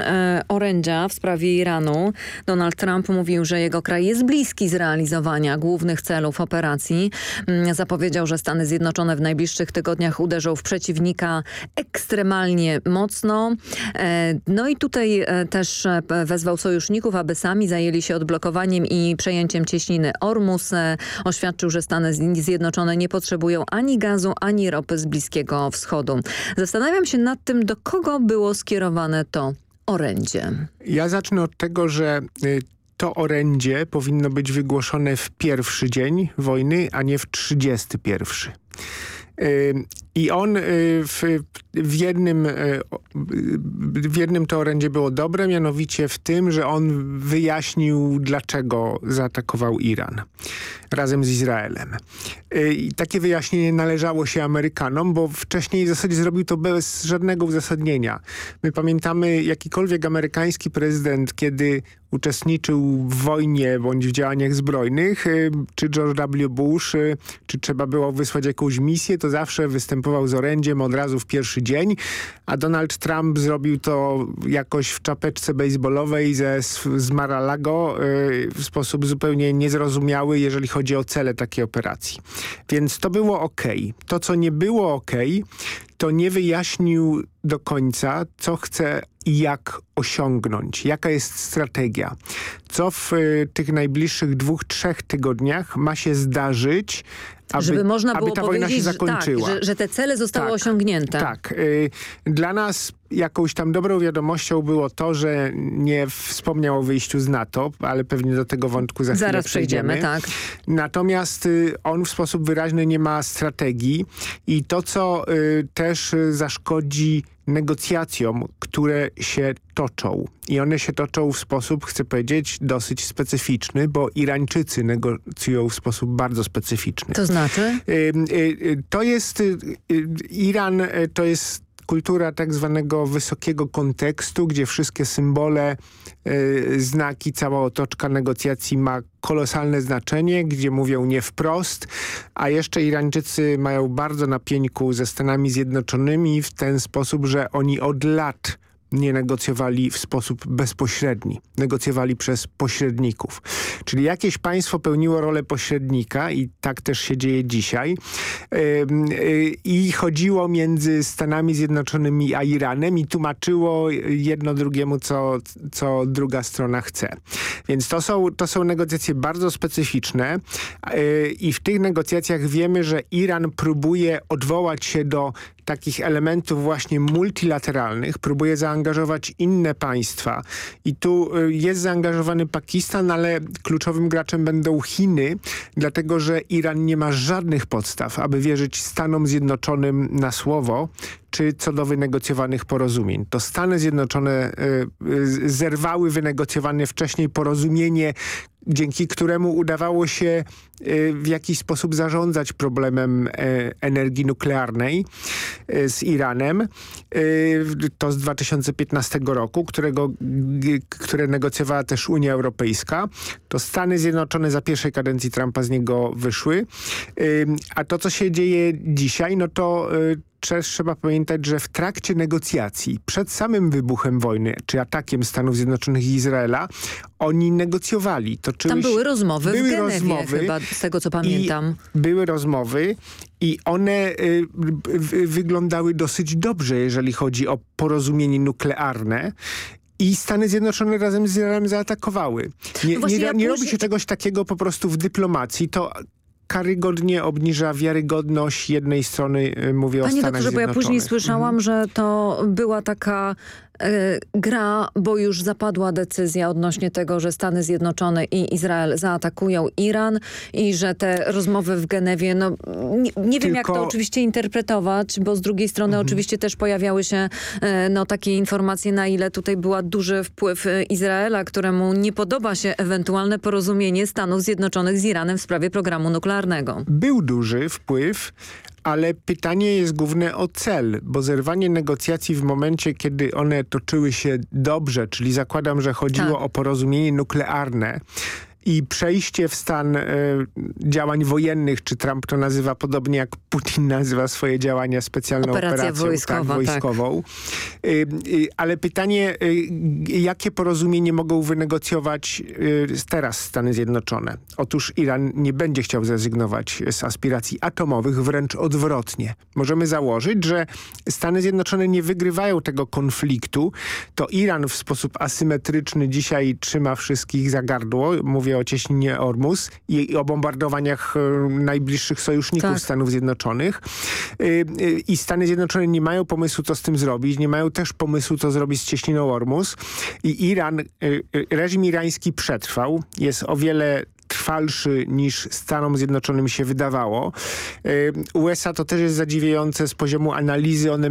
e, orędzia w sprawie Iranu. Donald Trump mówił, że jego kraj jest bliski zrealizowania głównych celów operacji. Mm, zapowiedział, że Stany Zjednoczone w najbliższych tygodniach uderzą w przeciwnika ekstremalnie mocno. E, no i tutaj e, też e, wezwał sojuszników, aby sami zajęli się odblokowaniem i przejęciem cieśniny Ormus. Oświadczył, że Stany Zjednoczone nie potrzebują ani gazu, ani ropy z Bliskiego Wschodu. Zastanawiam się nad tym, do było skierowane to orędzie? Ja zacznę od tego, że y, to orędzie powinno być wygłoszone w pierwszy dzień wojny, a nie w 31. Y, I on y, w, w, jednym, w jednym to orędzie było dobre, mianowicie w tym, że on wyjaśnił, dlaczego zaatakował Iran razem z Izraelem. I takie wyjaśnienie należało się Amerykanom, bo wcześniej w zasadzie zrobił to bez żadnego uzasadnienia. My pamiętamy jakikolwiek amerykański prezydent, kiedy uczestniczył w wojnie bądź w działaniach zbrojnych, czy George W. Bush, czy trzeba było wysłać jakąś misję, to zawsze występował z orędziem od razu w pierwszy dzień, a Donald Trump zrobił to jakoś w czapeczce baseballowej ze, z Mar-a-Lago w sposób zupełnie niezrozumiały, jeżeli chodzi o cele takiej operacji. Więc to było ok. To, co nie było ok, to nie wyjaśnił do końca, co chce i jak osiągnąć, jaka jest strategia, co w y, tych najbliższych dwóch, trzech tygodniach ma się zdarzyć, aby, Żeby można było aby ta wojna się zakończyła. Tak, że, że te cele zostały tak, osiągnięte. Tak. Y, dla nas jakąś tam dobrą wiadomością było to, że nie wspomniał o wyjściu z NATO, ale pewnie do tego wątku za Zaraz przejdziemy. przejdziemy tak. Natomiast y, on w sposób wyraźny nie ma strategii i to, co y, też zaszkodzi negocjacjom, które się toczą. I one się toczą w sposób, chcę powiedzieć, dosyć specyficzny, bo Irańczycy negocjują w sposób bardzo specyficzny. To znaczy? To jest, Iran to jest kultura tak zwanego wysokiego kontekstu, gdzie wszystkie symbole, y, znaki, cała otoczka negocjacji ma kolosalne znaczenie, gdzie mówią nie wprost, a jeszcze Irańczycy mają bardzo na pieńku ze Stanami Zjednoczonymi w ten sposób, że oni od lat nie negocjowali w sposób bezpośredni. Negocjowali przez pośredników. Czyli jakieś państwo pełniło rolę pośrednika i tak też się dzieje dzisiaj. I chodziło między Stanami Zjednoczonymi a Iranem i tłumaczyło jedno drugiemu, co, co druga strona chce. Więc to są, to są negocjacje bardzo specyficzne i w tych negocjacjach wiemy, że Iran próbuje odwołać się do takich elementów właśnie multilateralnych, próbuje zaangażować inne państwa i tu y, jest zaangażowany Pakistan, ale kluczowym graczem będą Chiny, dlatego że Iran nie ma żadnych podstaw, aby wierzyć Stanom Zjednoczonym na słowo, czy co do wynegocjowanych porozumień. To Stany Zjednoczone y, y, zerwały wynegocjowane wcześniej porozumienie, dzięki któremu udawało się w jakiś sposób zarządzać problemem energii nuklearnej z Iranem. To z 2015 roku, którego, które negocjowała też Unia Europejska. To Stany Zjednoczone za pierwszej kadencji Trumpa z niego wyszły. A to, co się dzieje dzisiaj, no to też trzeba pamiętać, że w trakcie negocjacji, przed samym wybuchem wojny, czy atakiem Stanów Zjednoczonych i Izraela, oni negocjowali. Toczyły Tam były rozmowy były w Genewie rozmowy chyba, z tego co pamiętam. były rozmowy i one y, y, wyglądały dosyć dobrze, jeżeli chodzi o porozumienie nuklearne. I Stany Zjednoczone razem z Izraelem zaatakowały. Nie, No nie, ja nie robi się czegoś takiego po prostu w dyplomacji. To karygodnie obniża wiarygodność jednej strony, y, mówię o Panie Stanach doktorze, bo ja później słyszałam, że to była taka gra, bo już zapadła decyzja odnośnie tego, że Stany Zjednoczone i Izrael zaatakują Iran i że te rozmowy w Genewie, no nie, nie wiem jak to Tylko- oczywiście interpretować, bo z drugiej strony oczywiście też pojawiały się e, no, takie informacje, na ile tutaj była duży wpływ e, Izraela, któremu nie podoba się ewentualne porozumienie Stanów Zjednoczonych z Iranem w sprawie programu nuklearnego. Był duży wpływ, ale pytanie jest główne o cel, bo zerwanie negocjacji w momencie, kiedy one toczyły się dobrze, czyli zakładam, że chodziło tak. o porozumienie nuklearne, i przejście w stan e, działań wojennych, czy Trump to nazywa podobnie jak Putin nazywa swoje działania specjalną Operacja operacją wojskowa, tak, wojskową. Tak. ale pytanie, jakie porozumienie mogą wynegocjować teraz Stany Zjednoczone? Otóż Iran nie będzie chciał zrezygnować z aspiracji atomowych, wręcz odwrotnie. Możemy założyć, że Stany Zjednoczone nie wygrywają tego konfliktu. To Iran w sposób asymetryczny dzisiaj trzyma wszystkich za gardło. Mówię o cieśninie Ormus i o bombardowaniach e, najbliższych sojuszników tak. Stanów Zjednoczonych. E, e, I Stany Zjednoczone nie mają pomysłu, co z tym zrobić. Nie mają też pomysłu, co zrobić z cieśniną Ormus. I Iran, reżim irański przetrwał. Jest o wiele trwalszy niż Stanom Zjednoczonym się wydawało. Y, USA to też jest zadziwiające z poziomu analizy. One,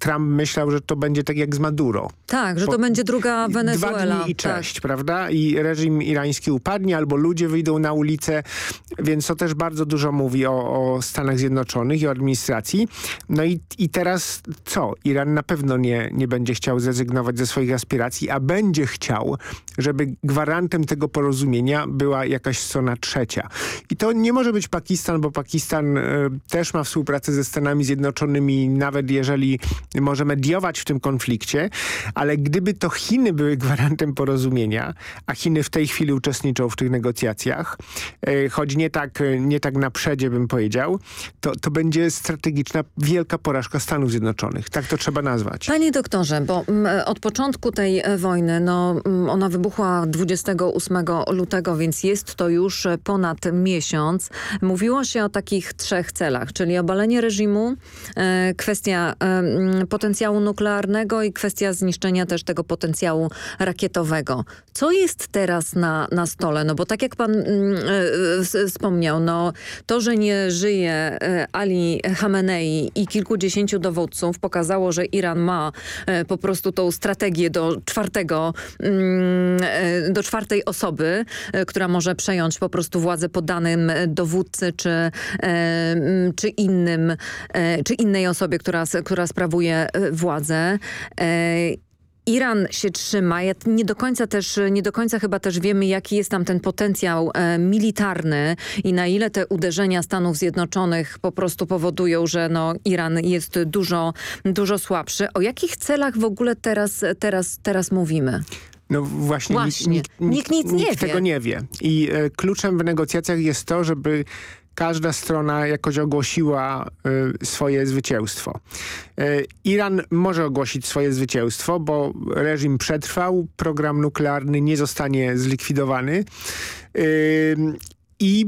Trump myślał, że to będzie tak jak z Maduro. Tak, że to będzie druga Wenezuela. Dwa dni i tak. cześć, tak. prawda? I reżim irański upadnie, albo ludzie wyjdą na ulicę, więc to też bardzo dużo mówi o, o Stanach Zjednoczonych i o administracji. No i, i teraz co? Iran na pewno nie, nie będzie chciał zrezygnować ze swoich aspiracji, a będzie chciał, żeby gwarantem tego porozumienia była jakaś strona trzecia. I to nie może być Pakistan, bo Pakistan e, też ma współpracę ze Stanami Zjednoczonymi, nawet jeżeli może mediować w tym konflikcie, ale gdyby to Chiny były gwarantem porozumienia, a Chiny w tej chwili uczestniczą w tych negocjacjach, e, choć nie tak, nie tak na przedzie bym powiedział, to, to będzie strategiczna wielka porażka Stanów Zjednoczonych. Tak to trzeba nazwać. Panie doktorze, bo od początku tej e, wojny, no ona wybuchła 28 lutego, więc jest to już ponad miesiąc. Mówiło się o takich trzech celach, czyli obalenie reżimu, e, kwestia e, potencjału nuklearnego i kwestia zniszczenia też tego potencjału rakietowego. Co jest teraz na, na stole? No bo tak jak pan e, wspomniał, no to, że nie żyje Ali Khamenei i kilkudziesięciu dowódców pokazało, że Iran ma po prostu tą strategię do czwartego, do czwartej osoby, która może może przejąć po prostu władzę po danym dowódcy czy, e, czy, innym, e, czy innej osobie, która, która sprawuje e, władzę. Iran się trzyma. Ja nie do końca też, nie do końca chyba też wiemy, jaki jest tam ten potencjał e, militarny i na ile te uderzenia Stanów Zjednoczonych po prostu powodują, że no, Iran jest dużo, dużo słabszy. O jakich celach w ogóle teraz, teraz, teraz mówimy? No właśnie, właśnie. Nikt, nikt, nikt, nic nie nikt wie. tego nie wie. I e, kluczem w negocjacjach jest to, żeby każda strona jakoś ogłosiła y, swoje zwycięstwo. Y, Iran może ogłosić swoje zwycięstwo, bo reżim przetrwał, program nuklearny nie zostanie zlikwidowany y, i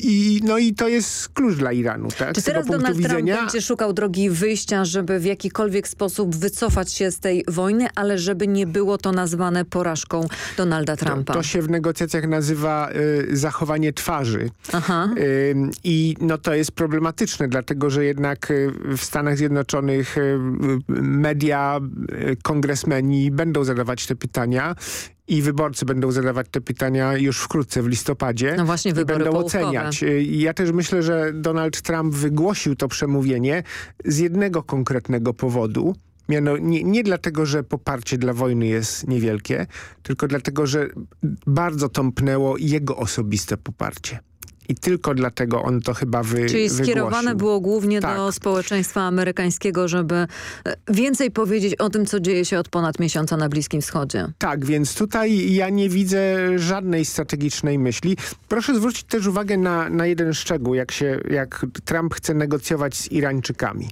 i, no i to jest klucz dla Iranu. Tak? Czy teraz Donald widzenia... Trump będzie szukał drogi wyjścia, żeby w jakikolwiek sposób wycofać się z tej wojny, ale żeby nie było to nazwane porażką Donalda Trumpa? To, to się w negocjacjach nazywa y, zachowanie twarzy. Aha. Y, I no to jest problematyczne, dlatego że jednak y, w Stanach Zjednoczonych y, media, y, kongresmeni będą zadawać te pytania i wyborcy będą zadawać te pytania już wkrótce w listopadzie. No właśnie, wybory będą oceniać. Ja też myślę, że Donald Trump wygłosił to przemówienie z jednego konkretnego powodu. Miano, nie, nie dlatego, że poparcie dla wojny jest niewielkie, tylko dlatego, że bardzo tąpnęło jego osobiste poparcie. I tylko dlatego on to chyba wy, Czyli wygłosił. skierowane było głównie tak. do społeczeństwa amerykańskiego, żeby e, więcej powiedzieć o tym, co dzieje się od ponad miesiąca na Bliskim Wschodzie. Tak, więc tutaj ja nie widzę żadnej strategicznej myśli. Proszę zwrócić też uwagę na, na jeden szczegół, jak, się, jak Trump chce negocjować z Irańczykami.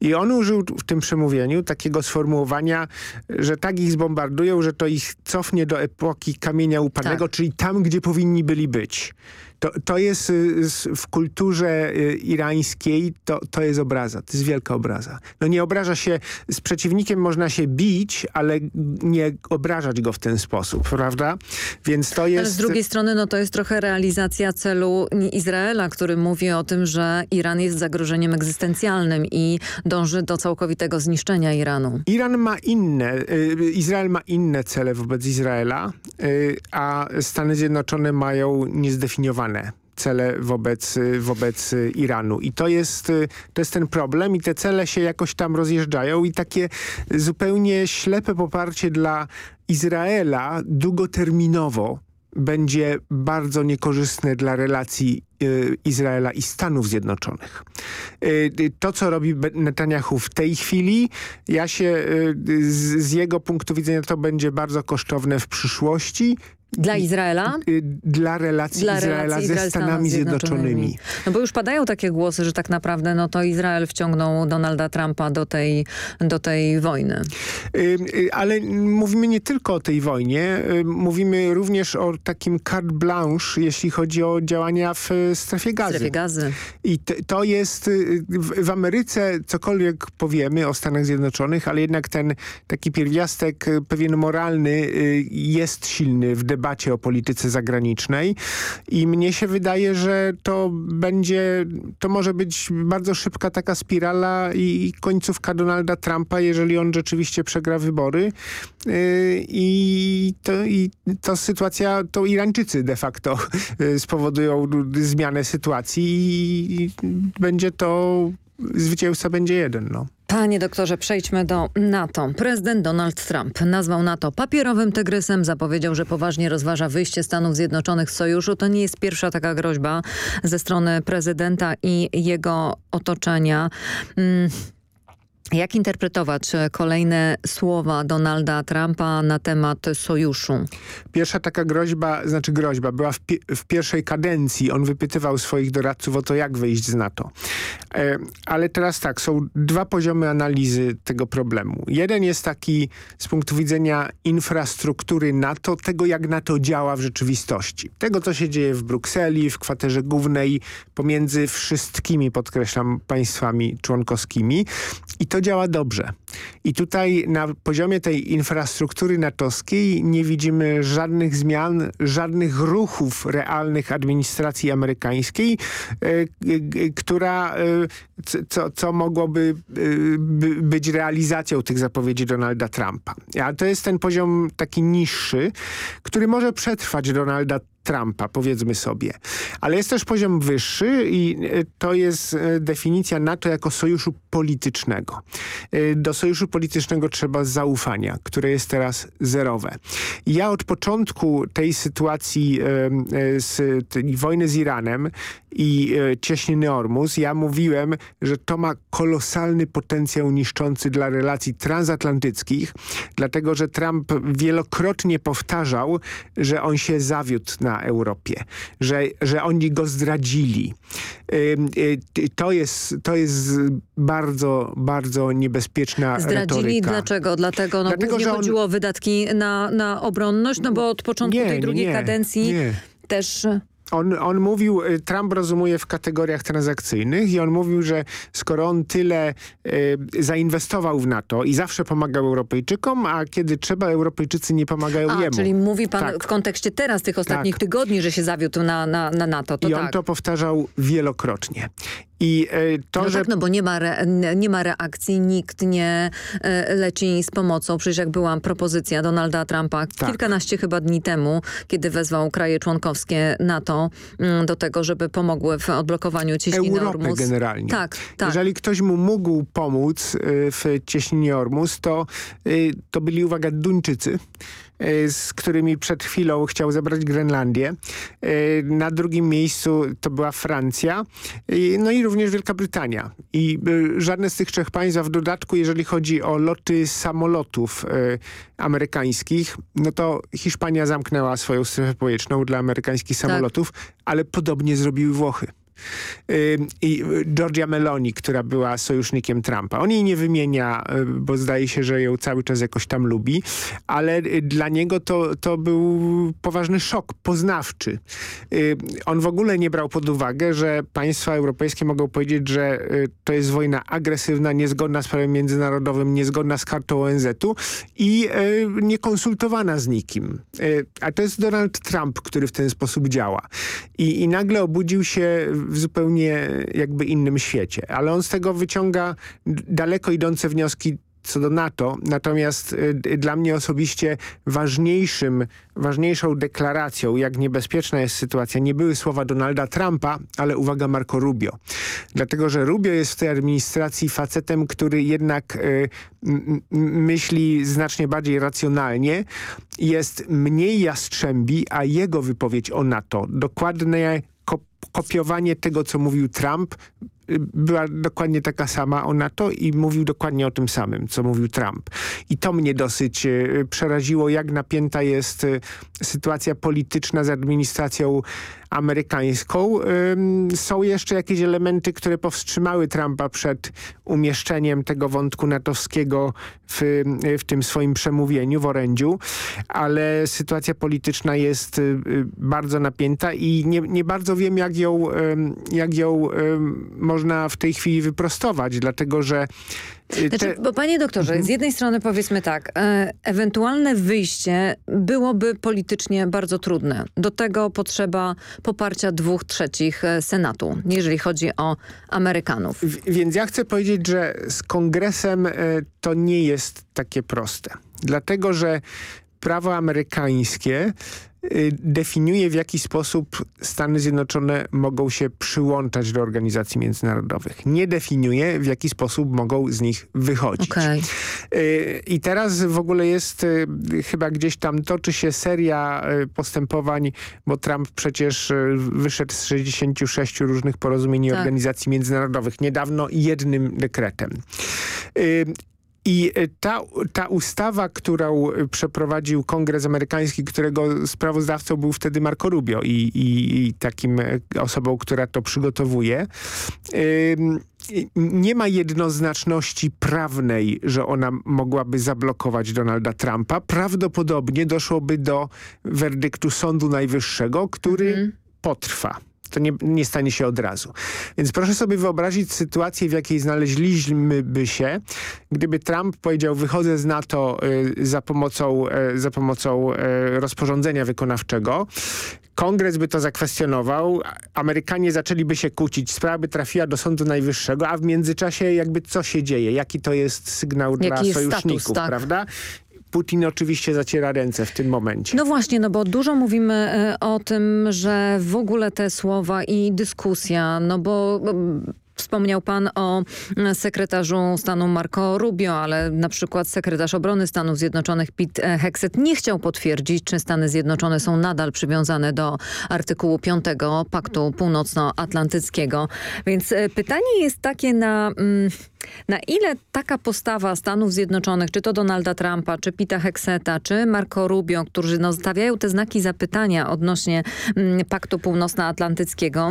I on użył w tym przemówieniu takiego sformułowania, że tak ich zbombardują, że to ich cofnie do epoki kamienia upadnego, tak. czyli tam, gdzie powinni byli być. To, to jest y, w kulturze y, irańskiej, to, to jest obraza, to jest wielka obraza. No nie obraża się, z przeciwnikiem można się bić, ale nie obrażać go w ten sposób, prawda? Więc to jest... Ale z drugiej strony no to jest trochę realizacja celu Izraela, który mówi o tym, że Iran jest zagrożeniem egzystencjalnym i dąży do całkowitego zniszczenia Iranu. Iran ma inne, y, Izrael ma inne cele wobec Izraela, a Stany Zjednoczone mają niezdefiniowane cele wobec, wobec Iranu. I to jest, to jest ten problem i te cele się jakoś tam rozjeżdżają i takie zupełnie ślepe poparcie dla Izraela długoterminowo będzie bardzo niekorzystne dla relacji y, Izraela i Stanów Zjednoczonych. Y, to, co robi Netanyahu w tej chwili, ja się y, z, z jego punktu widzenia to będzie bardzo kosztowne w przyszłości dla Izraela? Dla relacji Dla Izraela relacji ze Izrael Stanami Zjednoczonymi. Zjednoczonymi. No bo już padają takie głosy, że tak naprawdę no to Izrael wciągnął Donalda Trumpa do tej, do tej wojny. Ale mówimy nie tylko o tej wojnie, mówimy również o takim carte blanche, jeśli chodzi o działania w strefie gazy. Strefie gazy. I to jest w, w Ameryce cokolwiek powiemy o Stanach Zjednoczonych, ale jednak ten taki pierwiastek pewien moralny jest silny w debacie debacie o polityce zagranicznej i mnie się wydaje, że to będzie, to może być bardzo szybka taka spirala i końcówka Donalda Trumpa, jeżeli on rzeczywiście przegra wybory yy, i to, i to sytuacja, to Irańczycy de facto yy, spowodują zmianę sytuacji i będzie to zwycięzca będzie jeden. No. Panie doktorze, przejdźmy do NATO. Prezydent Donald Trump nazwał NATO papierowym tygrysem, zapowiedział, że poważnie rozważa wyjście Stanów Zjednoczonych z sojuszu. To nie jest pierwsza taka groźba ze strony prezydenta i jego otoczenia. Hmm. Jak interpretować e, kolejne słowa Donalda Trumpa na temat sojuszu? Pierwsza taka groźba, znaczy groźba, była w, w, pierwszej kadencji. On wypytywał swoich doradców o to, jak wyjść z NATO. E, ale teraz tak, są dwa poziomy analizy tego problemu. Jeden jest taki z punktu widzenia infrastruktury NATO, tego jak NATO działa w rzeczywistości. Tego, co się dzieje w Brukseli, w kwaterze głównej, pomiędzy wszystkimi, podkreślam, państwami członkowskimi. I to działa dobrze. I tutaj na poziomie tej infrastruktury natowskiej nie widzimy żadnych zmian, żadnych ruchów realnych administracji amerykańskiej, e, e, która, e, co, co mogłoby być realizacją tych zapowiedzi Donalda Trumpa. A to jest ten poziom taki niższy, który może przetrwać Donalda Trumpa, powiedzmy sobie. Ale jest też poziom wyższy i e, to jest e, definicja NATO jako sojuszu politycznego. E, do sojuszu politycznego trzeba zaufania, które jest teraz zerowe. Ja od początku tej sytuacji z tej wojny z Iranem i cieśniny Ormus, ja mówiłem, że to ma kolosalny potencjał niszczący dla relacji transatlantyckich, dlatego że Trump wielokrotnie powtarzał, że on się zawiódł na Europie, że, że oni go zdradzili. Y, to jest, to jest bardzo, bardzo niebezpieczna Zdradzili retoryka. dlaczego? Dlatego, no, Dlatego że on... chodziło o wydatki na, na obronność, no bo od początku nie, tej drugiej nie, kadencji nie. też on, on mówił, y, Trump rozumuje w kategoriach transakcyjnych i on mówił, że skoro on tyle y, zainwestował w NATO i zawsze pomagał Europejczykom, a kiedy trzeba, Europejczycy nie pomagają a, jemu. czyli mówi pan tak. w kontekście teraz tych ostatnich tak. tygodni, że się zawiódł na, na, na NATO. To I tak. on to powtarzał wielokrotnie. I e, to, no że... tak, no bo nie ma, re, nie ma reakcji, nikt nie e, leci z pomocą. Przecież jak była propozycja Donalda Trumpa tak. kilkanaście chyba dni temu, kiedy wezwał kraje członkowskie NATO mm, do tego, żeby pomogły w odblokowaniu cieśniny Europy Ormus. generalnie. Tak, tak. Jeżeli ktoś mu mógł pomóc e, w cieśninie Ormus, to, to byli, uwaga, Duńczycy, z którymi przed chwilą chciał zabrać Grenlandię. E, na drugim miejscu to była Francja, no i również Wielka Brytania. I e, żadne z tych trzech państw, a w dodatku jeżeli chodzi o loty samolotów amerykańskich, no to Hiszpania zamknęła swoją strefę powietrzną dla amerykańskich tak. samolotów, ale podobnie zrobiły Włochy i Georgia Meloni, która była sojusznikiem Trumpa. On jej nie wymienia, y, bo zdaje się, że ją cały czas jakoś tam lubi, ale y, dla niego to, to był poważny szok poznawczy. On w ogóle nie brał pod uwagę, że państwa europejskie mogą powiedzieć, że y, to jest wojna agresywna, niezgodna z prawem międzynarodowym, niezgodna z kartą ONZ-u i niekonsultowana z nikim. A to jest Donald Trump, który w ten sposób działa. I, i nagle obudził się w zupełnie jakby innym świecie. Ale on z tego wyciąga daleko idące wnioski co do NATO. Natomiast y, dla mnie osobiście ważniejszym, ważniejszą deklaracją, jak niebezpieczna jest sytuacja, nie były słowa Donalda Trumpa, ale uwaga Marco Rubio. Dlatego, że Rubio jest w tej administracji facetem, który jednak y, myśli znacznie bardziej racjonalnie, jest mniej jastrzębi, a jego wypowiedź o NATO, dokładne kopiowanie tego, co mówił Trump, była dokładnie taka sama o NATO i mówił dokładnie o tym samym, co mówił Trump. I to mnie dosyć e, przeraziło, jak napięta jest e, sytuacja polityczna z administracją amerykańską. Są jeszcze jakieś elementy, które powstrzymały Trumpa przed umieszczeniem tego wątku natowskiego w, w tym swoim przemówieniu w orędziu, ale sytuacja polityczna jest bardzo napięta i nie, nie bardzo wiem, jak ją, jak ją w tej chwili wyprostować, dlatego że Y, znaczy, bo panie doktorze, mhm. z jednej strony powiedzmy tak, e, ewentualne wyjście byłoby politycznie bardzo trudne. Do tego potrzeba poparcia dwóch trzecich e, Senatu, jeżeli chodzi o Amerykanów. W, więc ja chcę powiedzieć, że z kongresem e, to nie jest takie proste. Dlatego, że prawo amerykańskie definiuje w jaki sposób Stany Zjednoczone mogą się przyłączać do organizacji międzynarodowych. Nie definiuje w jaki sposób mogą z nich wychodzić. Okay. I teraz w ogóle jest y, chyba gdzieś tam toczy się seria y, postępowań, bo Trump przecież wyszedł z 66 różnych porozumień tak. organizacji międzynarodowych niedawno jednym dekretem. I e, ta, ta ustawa, którą przeprowadził Kongres Amerykański, którego sprawozdawcą był wtedy Marco Rubio i, i, i takim e, osobą, która to przygotowuje, nie ma jednoznaczności prawnej, że ona mogłaby zablokować Donalda Trumpa. Prawdopodobnie doszłoby do werdyktu Sądu Najwyższego, który mm. potrwa. To nie, nie stanie się od razu. Więc proszę sobie wyobrazić sytuację, w jakiej znaleźliśmy się, gdyby Trump powiedział, wychodzę z NATO y, za pomocą, y, za pomocą y, rozporządzenia wykonawczego, Kongres by to zakwestionował, Amerykanie zaczęliby się kłócić, sprawa by trafiła do Sądu Najwyższego, a w międzyczasie jakby co się dzieje, jaki to jest sygnał Jaki dla sojuszników, status, tak. prawda? Putin oczywiście zaciera ręce w tym momencie. No właśnie, no bo dużo mówimy e, o tym, że w ogóle te słowa i dyskusja, no bo Wspomniał pan o mm, sekretarzu stanu Marco Rubio, ale na przykład sekretarz obrony Stanów Zjednoczonych Pete Hexet nie chciał potwierdzić, czy Stany Zjednoczone są nadal przywiązane do artykułu 5 Paktu Północnoatlantyckiego. Więc e, pytanie jest takie na... Mm, na ile taka postawa Stanów Zjednoczonych, czy to Donalda Trumpa, czy Pita Hexeta, czy Marco Rubio, którzy no, stawiają te znaki zapytania odnośnie mm, Paktu Północnoatlantyckiego,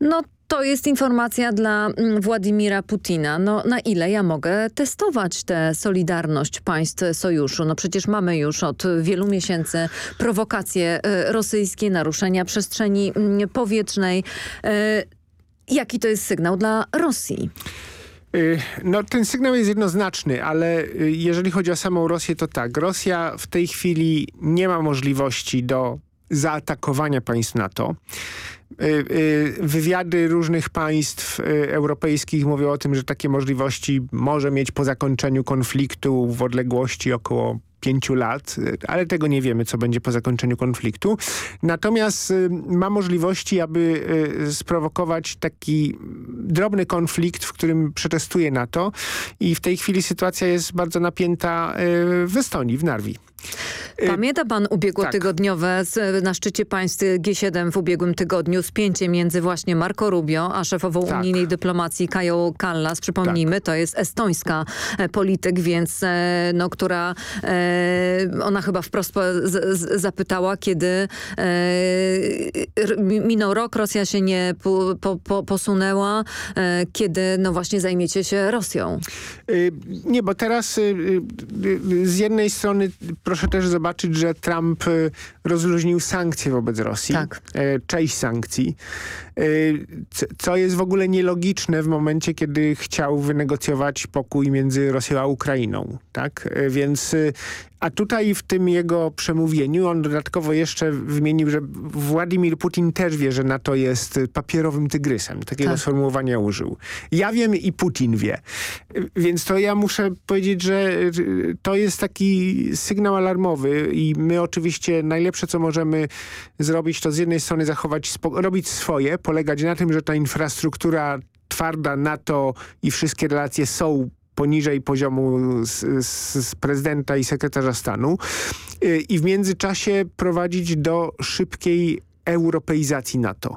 no to jest informacja dla mm, Władimira Putina. No, na ile ja mogę testować tę solidarność państw sojuszu? No przecież mamy już od wielu miesięcy prowokacje y, rosyjskie, naruszenia przestrzeni mm, powietrznej. Y, jaki to jest sygnał dla Rosji? Y, no ten sygnał jest jednoznaczny, ale jeżeli chodzi o samą Rosję, to tak. Rosja w tej chwili nie ma możliwości do zaatakowania państw NATO. Y, y, wywiady różnych państw y, europejskich mówią o tym, że takie możliwości może mieć po zakończeniu konfliktu w odległości około pięciu lat, ale tego nie wiemy, co będzie po zakończeniu konfliktu. Natomiast ma możliwości, aby sprowokować taki drobny konflikt, w którym przetestuje NATO i w tej chwili sytuacja jest bardzo napięta w Estonii, w Narwi. Y, Pamięta pan ubiegłotygodniowe tak. na szczycie państw G7 w ubiegłym tygodniu spięcie między właśnie Marco Rubio, a szefową tak. unijnej dyplomacji Kają Kallas, przypomnijmy, tak. to jest estońska e, polityk, więc e, no, która e, ona chyba wprost zapytała, kiedy minął rok, Rosja się nie po, po, po, posunęła, kiedy no właśnie zajmiecie się Rosją. Y, nie, bo teraz y, z jednej strony proszę też zobaczyć, że Trump y, rozluźnił sankcje wobec Rosji. Tak. E, część sankcji. Co jest w ogóle nielogiczne w momencie, kiedy chciał wynegocjować pokój między Rosją a Ukrainą. Tak? Więc a tutaj w tym jego przemówieniu on dodatkowo jeszcze wymienił, że Władimir Putin też wie, że NATO jest papierowym tygrysem. Takiego tak. sformułowania użył. Ja wiem i Putin wie. Więc to ja muszę powiedzieć, że to jest taki sygnał alarmowy i my oczywiście najlepsze, co możemy zrobić, to z jednej strony zachować, robić swoje, polegać na tym, że ta infrastruktura twarda NATO i wszystkie relacje są poniżej poziomu z, z, prezydenta i sekretarza stanu y, i w międzyczasie prowadzić do szybkiej europeizacji NATO.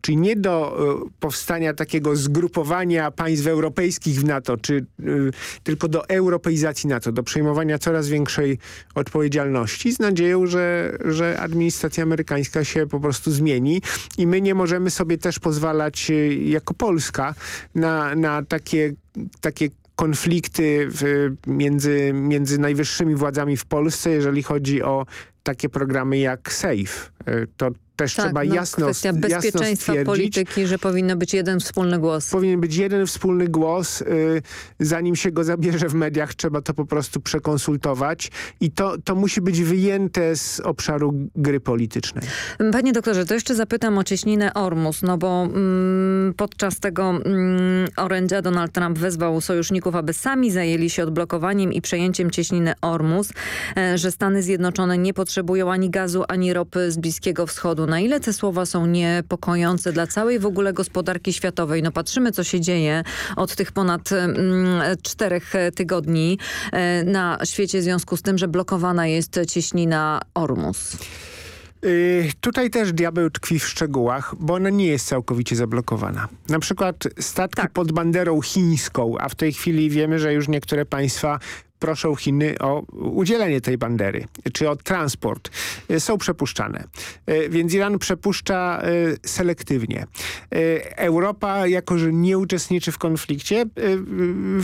Czyli nie do y, powstania takiego zgrupowania państw europejskich w NATO, czy y, tylko do europeizacji NATO, do przejmowania coraz większej odpowiedzialności z nadzieją, że, że administracja amerykańska się po prostu zmieni i my nie możemy sobie też pozwalać y, jako Polska na, na takie takie konflikty w, między, między najwyższymi władzami w Polsce, jeżeli chodzi o takie programy jak SAFE. To też tak, trzeba no, jasno kwestia bezpieczeństwa jasno polityki, że powinno być jeden wspólny głos. Powinien być jeden wspólny głos. Y, zanim się go zabierze w mediach, trzeba to po prostu przekonsultować i to, to musi być wyjęte z obszaru gry politycznej. Panie doktorze, to jeszcze zapytam o cieśninę Ormus, no bo mm, podczas tego mm, orędzia Donald Trump wezwał sojuszników, aby sami zajęli się odblokowaniem i przejęciem cieśniny Ormus, e, że Stany Zjednoczone nie potrzebują ani gazu, ani ropy z Bliskiego Wschodu na ile te słowa są niepokojące dla całej w ogóle gospodarki światowej? No patrzymy, co się dzieje od tych ponad mm, czterech tygodni e, na świecie w związku z tym, że blokowana jest cieśnina Ormus. Yy, tutaj też diabeł tkwi w szczegółach, bo ona nie jest całkowicie zablokowana. Na przykład statki tak. pod banderą chińską, a w tej chwili wiemy, że już niektóre państwa proszą Chiny o udzielenie tej bandery, czy o transport. E, są przepuszczane. E, więc Iran przepuszcza e, selektywnie. Europa, jako że nie uczestniczy w konflikcie,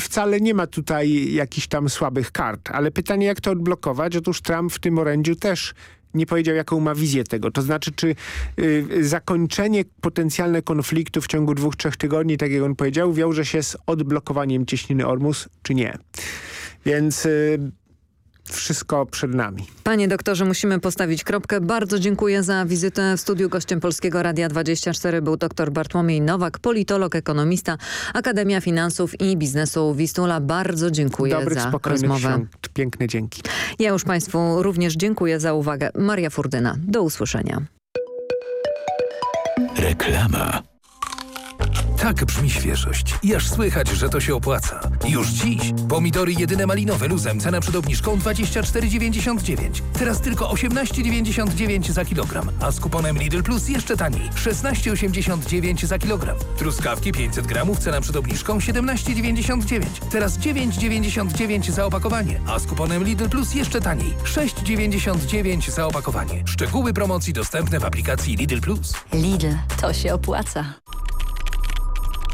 wcale nie ma tutaj jakichś tam słabych kart. Ale pytanie, jak to odblokować? Otóż Trump w tym orędziu też nie powiedział, jaką ma wizję tego. To znaczy, czy y, zakończenie potencjalne konfliktu w ciągu dwóch, trzech tygodni, tak jak on powiedział, wiąże się z odblokowaniem cieśniny Ormus, czy nie. Więc y, wszystko przed nami. Panie doktorze, musimy postawić kropkę. Bardzo dziękuję za wizytę w studiu. Gościem Polskiego Radia 24 był dr Bartłomiej Nowak, politolog, ekonomista, Akademia Finansów i Biznesu Wistula. Bardzo dziękuję Dobrych, za rozmowę. Świąt. Piękne dzięki. Ja już Państwu również dziękuję za uwagę. Maria Furdyna. Do usłyszenia. Reklama. Tak brzmi świeżość. I aż słychać, że to się opłaca. Już dziś. Pomidory jedyne malinowe luzem, cena przed obniżką 24,99. Teraz tylko 18,99 za kilogram, a z kuponem Lidl Plus jeszcze taniej. 16,89 za kilogram. Truskawki 500 gramów, cena przed obniżką 17,99. Teraz 9,99 za opakowanie, a z kuponem Lidl Plus jeszcze taniej. 6,99 za opakowanie. Szczegóły promocji dostępne w aplikacji Lidl Plus. Lidl, to się opłaca.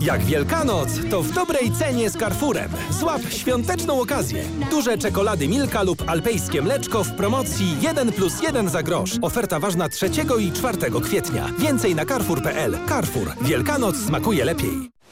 Jak Wielkanoc, to w dobrej cenie z Carrefourem. Złap świąteczną okazję. Duże czekolady Milka lub alpejskie mleczko w promocji 1 plus 1 za grosz. Oferta ważna 3 i 4 kwietnia. Więcej na carrefour.pl. Carrefour. Wielkanoc smakuje lepiej.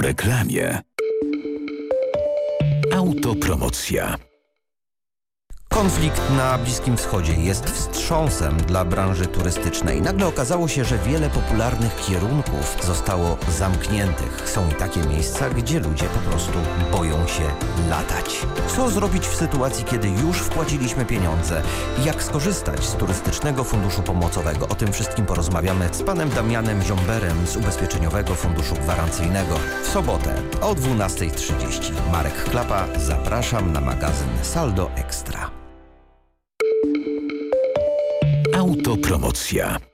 Reklamie. Autopromocja. Konflikt na Bliskim Wschodzie jest wstrząsem dla branży turystycznej. Nagle okazało się, że wiele popularnych kierunków zostało zamkniętych. Są i takie miejsca, gdzie ludzie po prostu boją się latać. Co zrobić w sytuacji, kiedy już wpłaciliśmy pieniądze? Jak skorzystać z Turystycznego Funduszu Pomocowego? O tym wszystkim porozmawiamy z panem Damianem Ziomberem z Ubezpieczeniowego Funduszu Gwarancyjnego w sobotę o 12.30. Marek Klapa, zapraszam na magazyn Saldo Ekstra. Autopromocja.